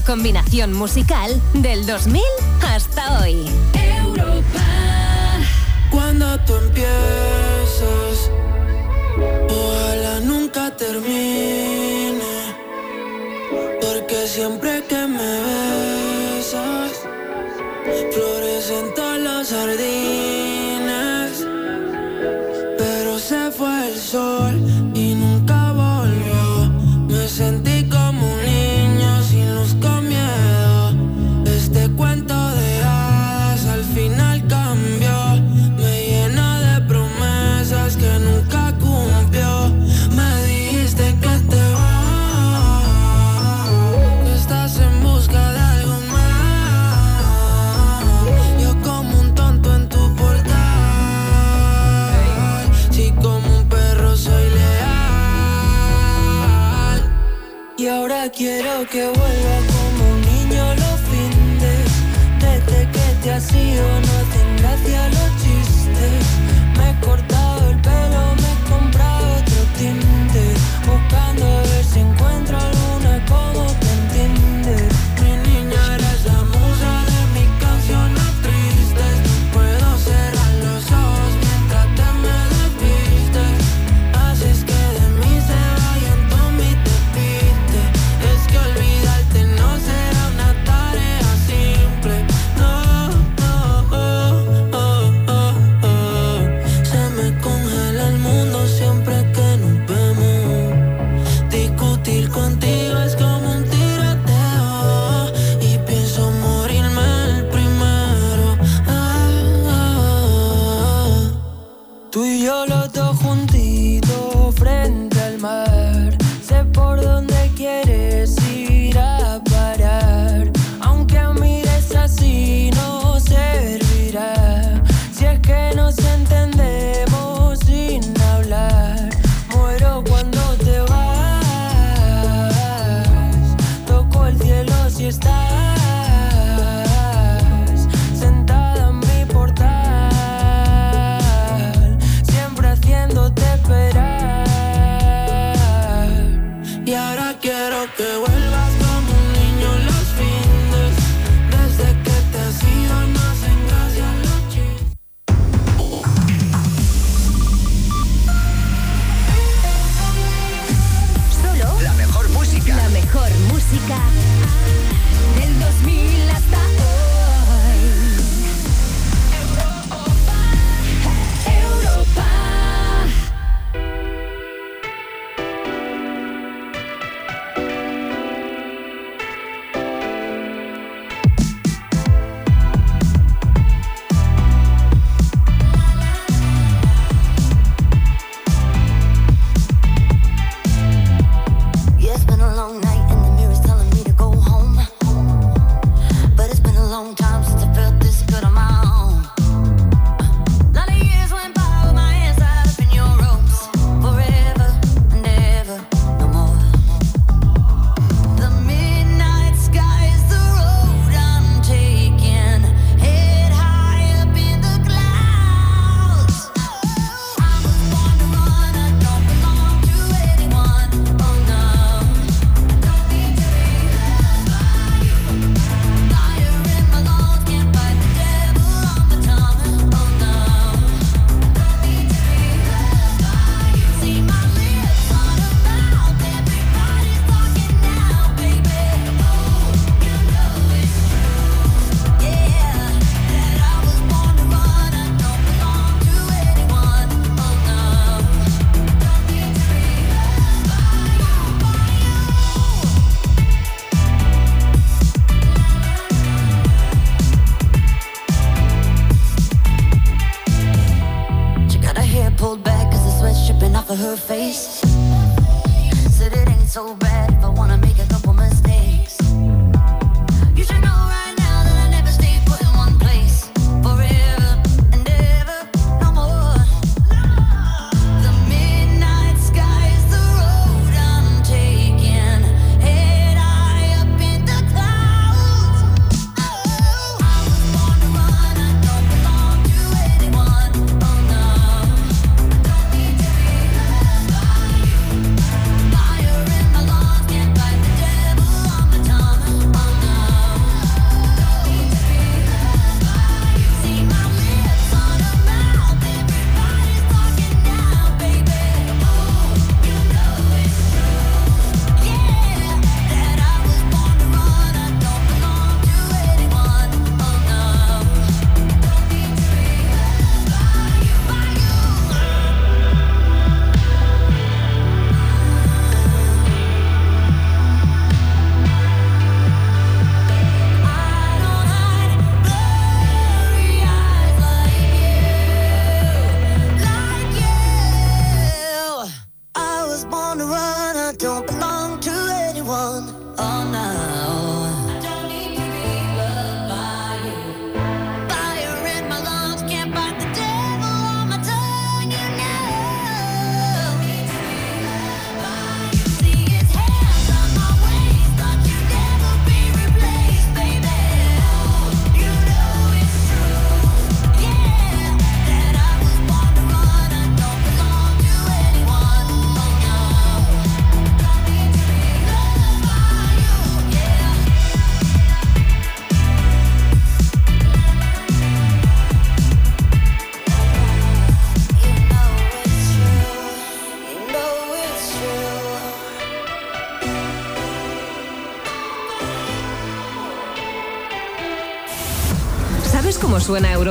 combinación musical del 2000 hasta hoy.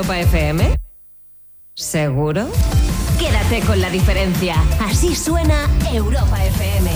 Europa FM? ¿Seguro? Quédate con la diferencia. Así suena Europa FM.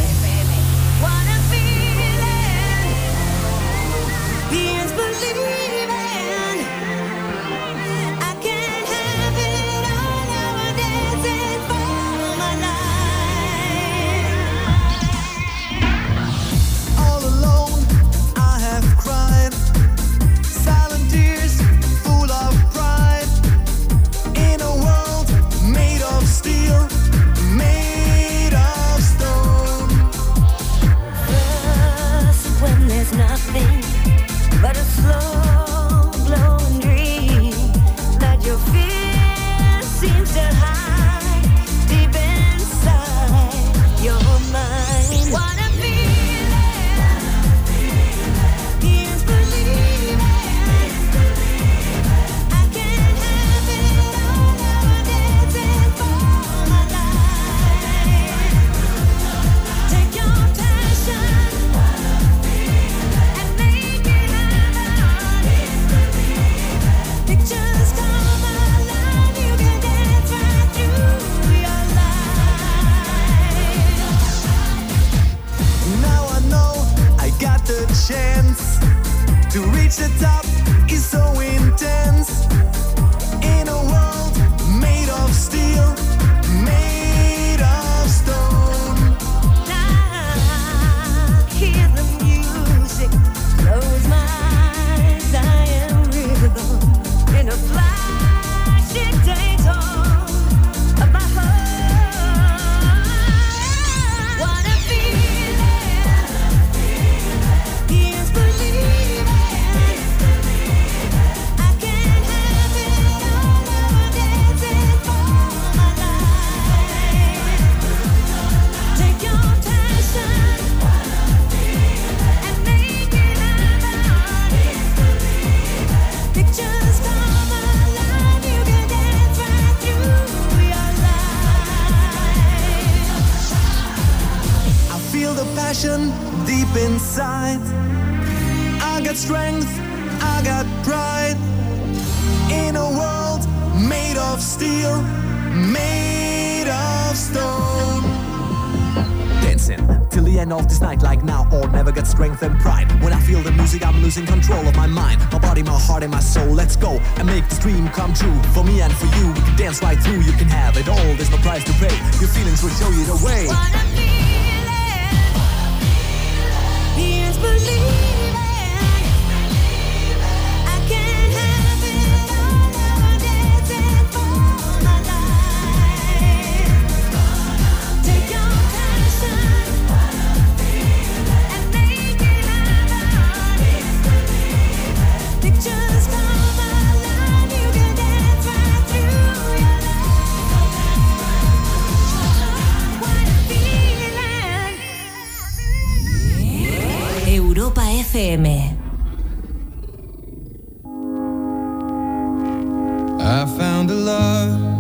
Found a love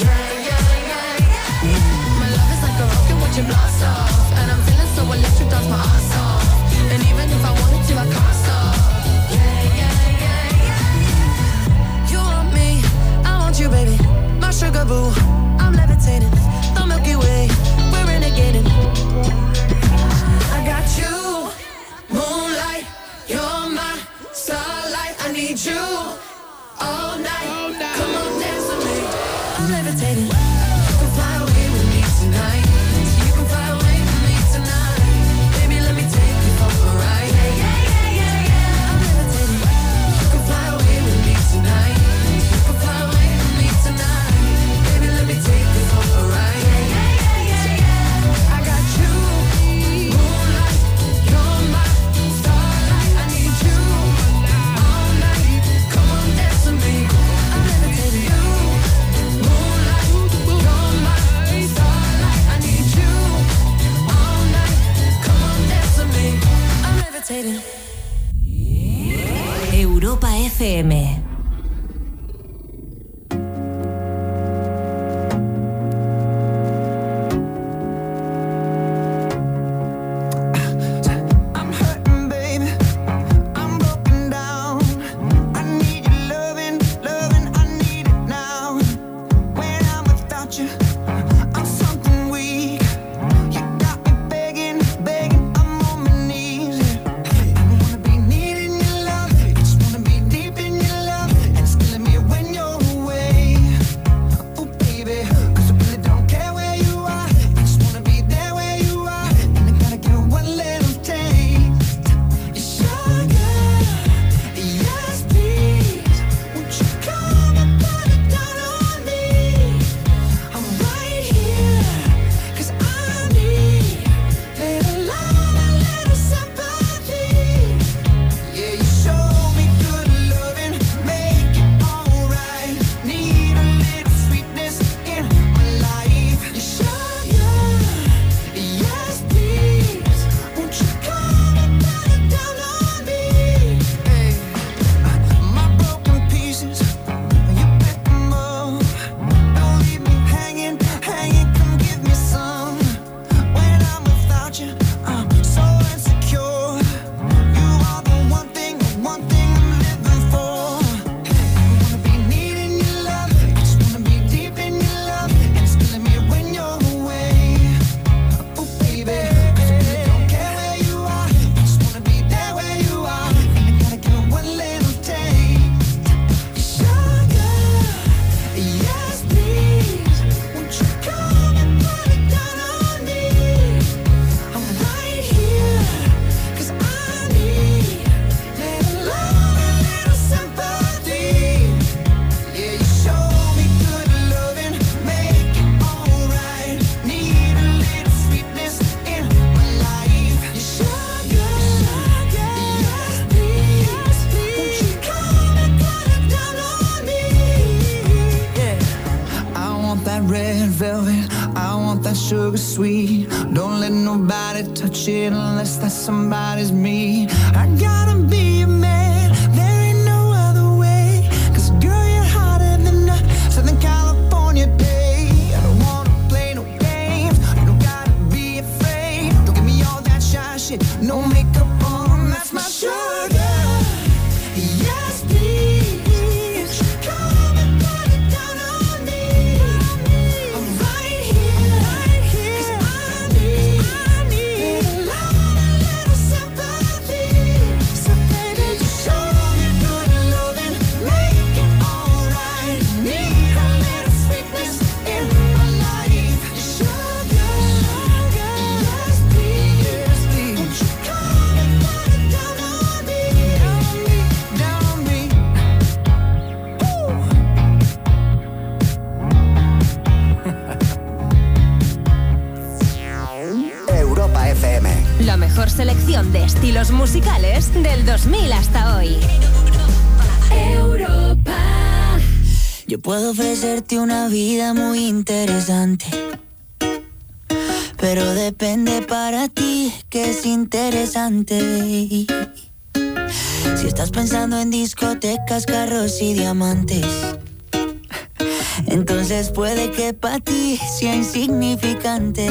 yeah, yeah, yeah. My love is like a rocket watching blast off, and I'm feeling so electric, my off. And even if I wanted to, I can't stop. Yeah, yeah, yeah, yeah. You want me, I want you, baby. My sugar boo, I'm levitating. The Milky Way, we're renegading. I got you, moonlight, you're my starlight. I need you. waiting. Europa FM. Si estás pensando en discotecas, carros y diamantes. Entonces puede que para ti sea insignificante.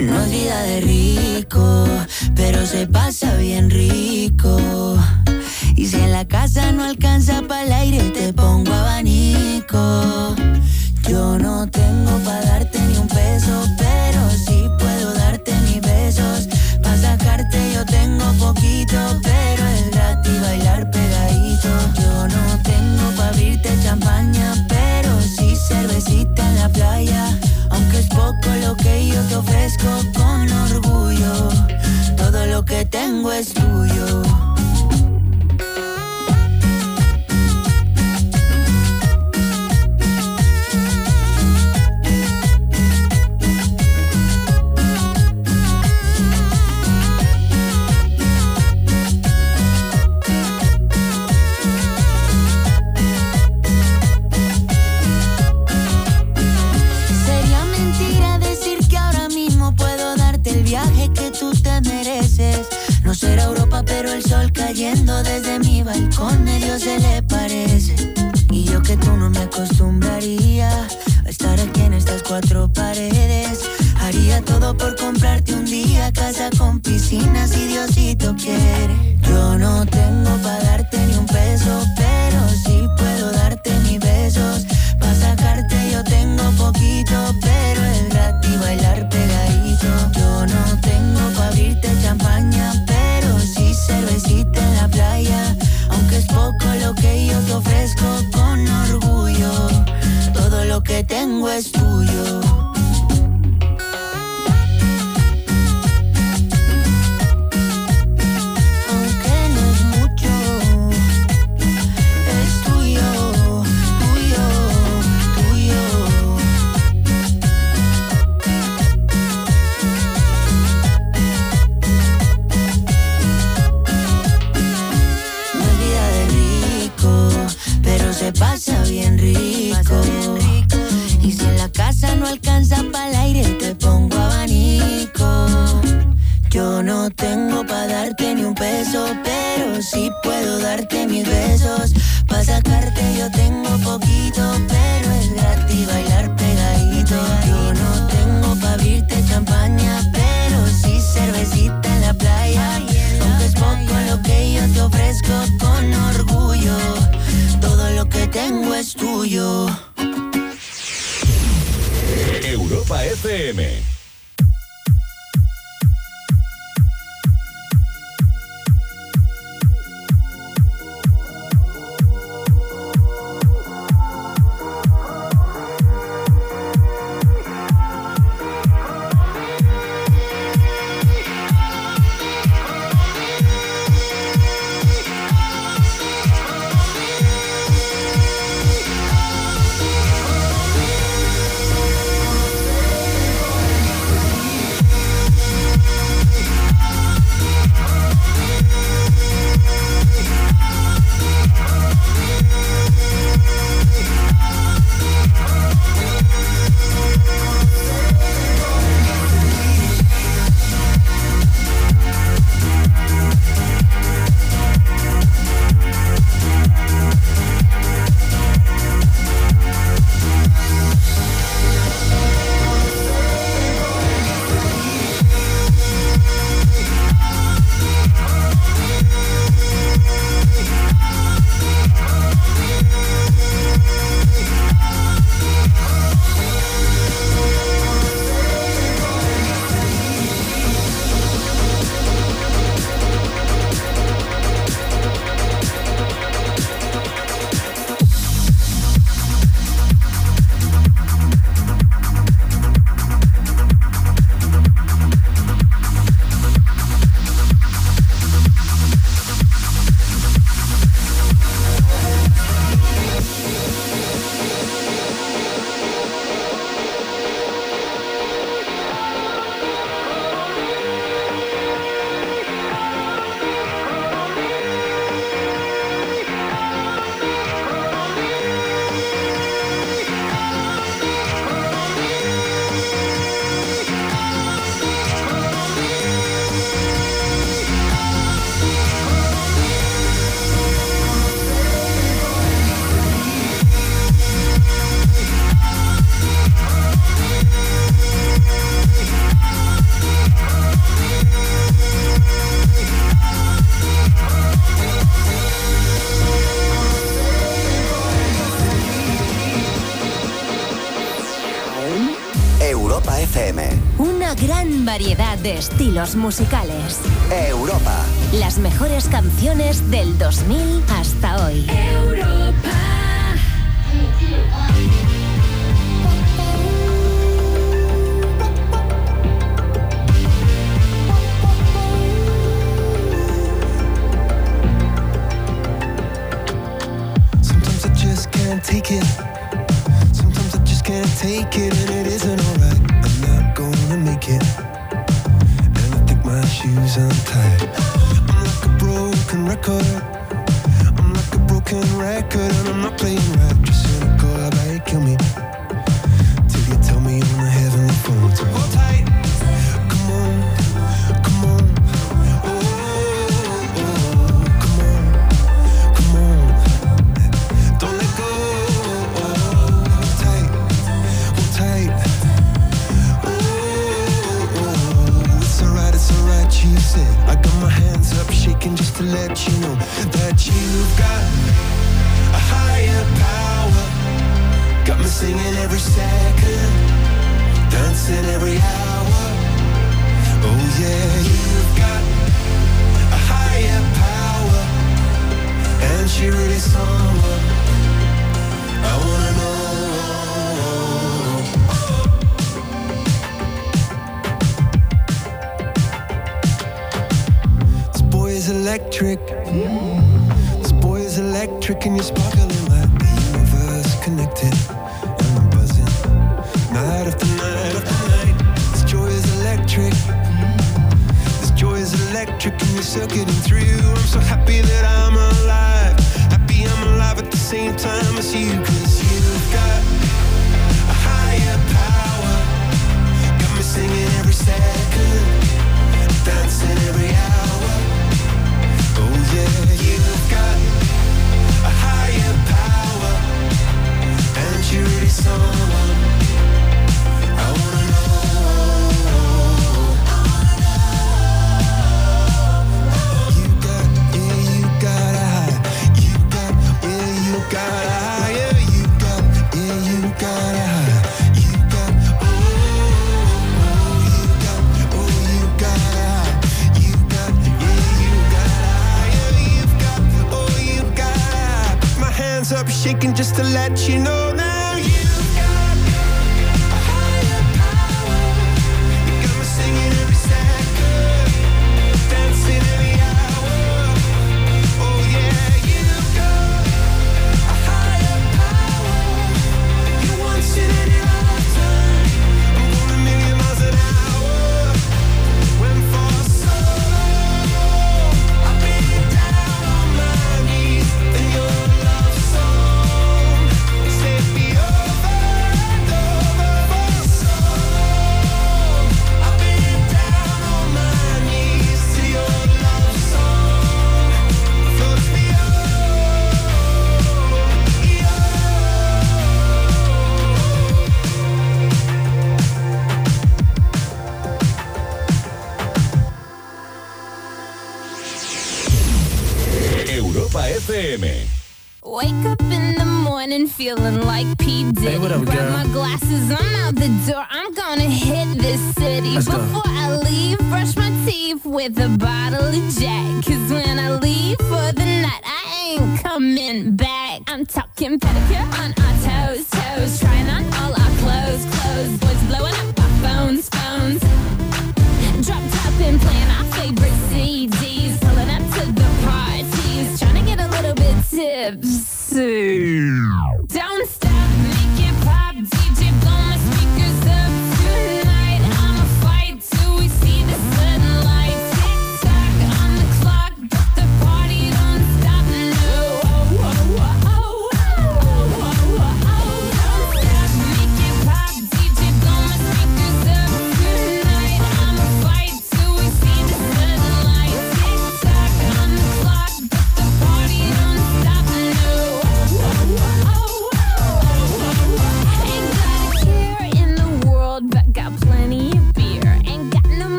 No es vida de rico, pero se pasa bien rico. Y si en la casa no alcanza para el aire, te pongo abanico. Yo no tengo para darte ni un peso, pero sí puedo darte mis besos. Poquito, pero es gratis bailar pegadito. Yo no tengo para abrirte champaña, pero sí cervecita en la playa. Aunque es poco lo que yo te ofrezco con orgullo, todo lo que tengo es tuyo. Cayendo desde mi balcón medio se le parece. Y yo que tú no me acostumbraría a estar aquí en estas cuatro paredes. Haría todo por comprarte un día casa con piscina si Diosito quiere. Yo no tengo para darte ni un peso, pero sí puedo darte mis besos. Para sacarte yo tengo poquito, pero es gratis bailar Variedad de estilos musicales. Europa. Las mejores canciones del 2000 hasta hoy. Europa.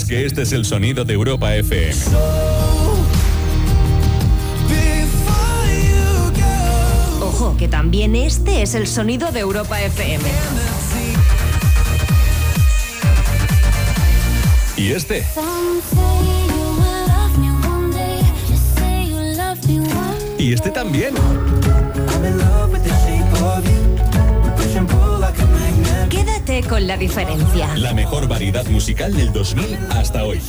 es que este es el sonido de Europa FM. Ojo, que también este es el sonido de Europa FM. ¿Y este? ¿Y este también? con la diferencia. La mejor variedad musical del 2000 hasta hoy.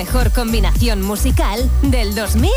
Mejor combinación musical del 2000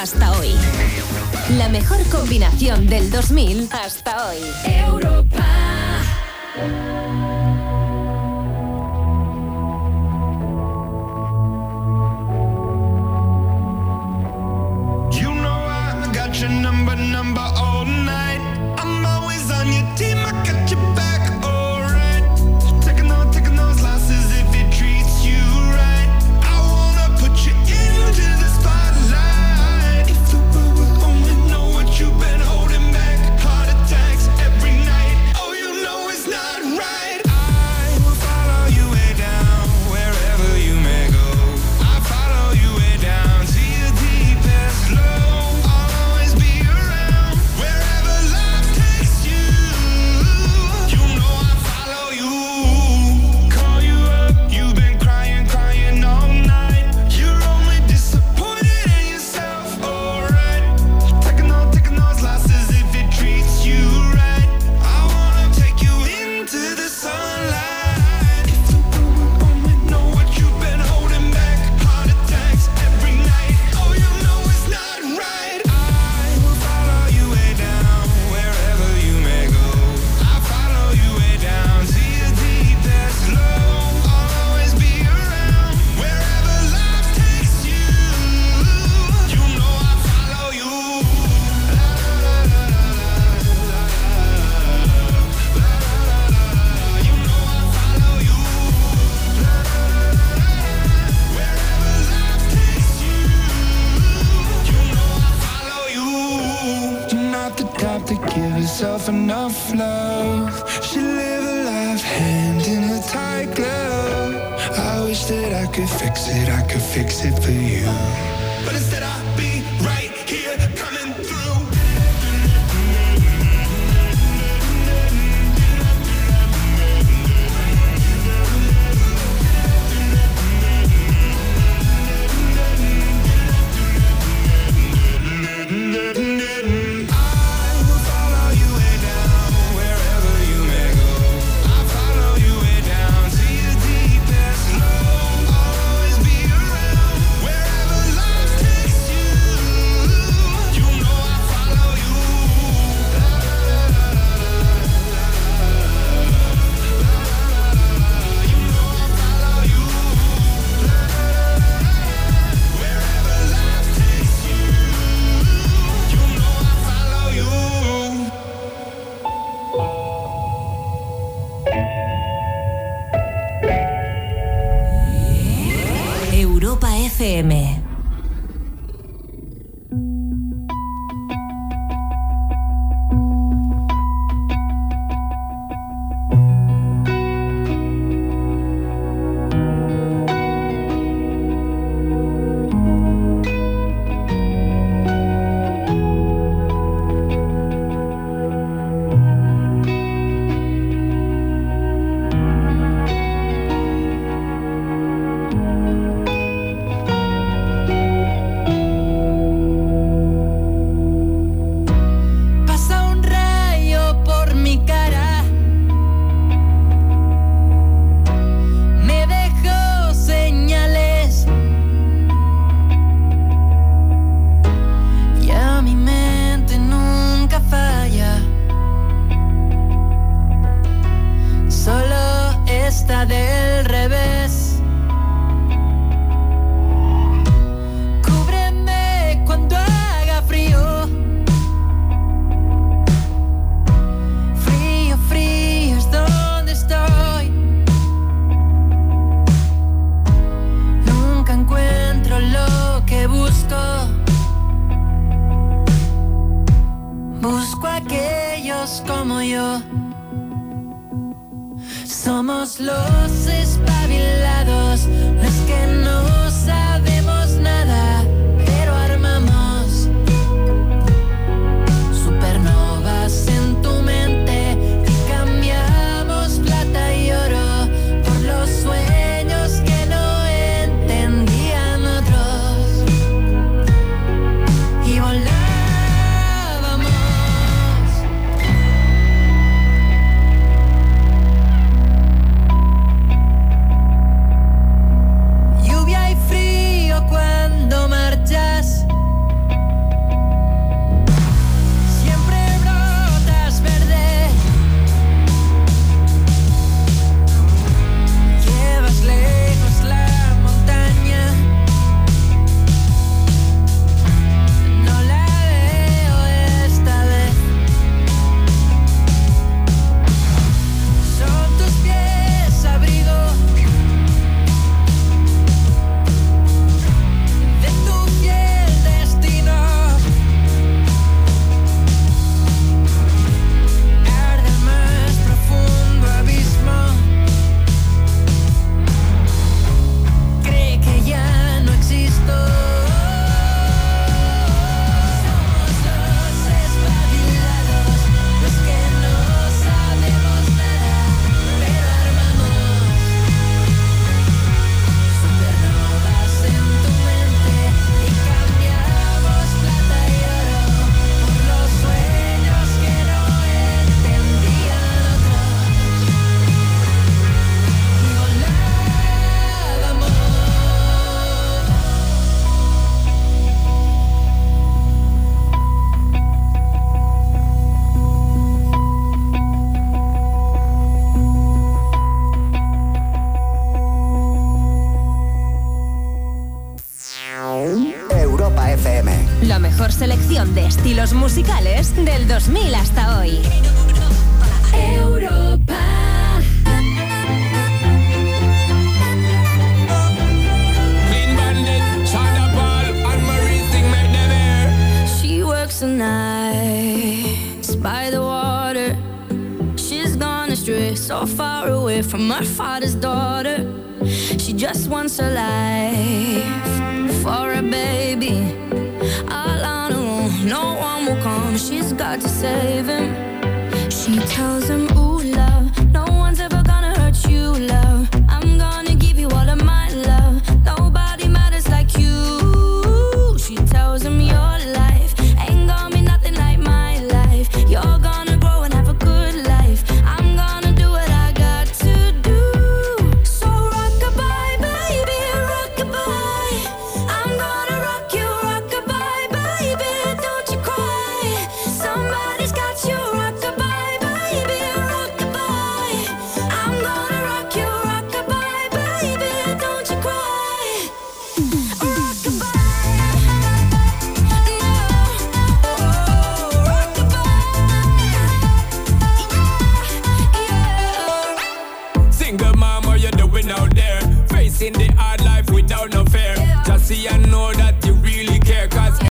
hasta hoy. La mejor combinación del 2000 hasta hoy.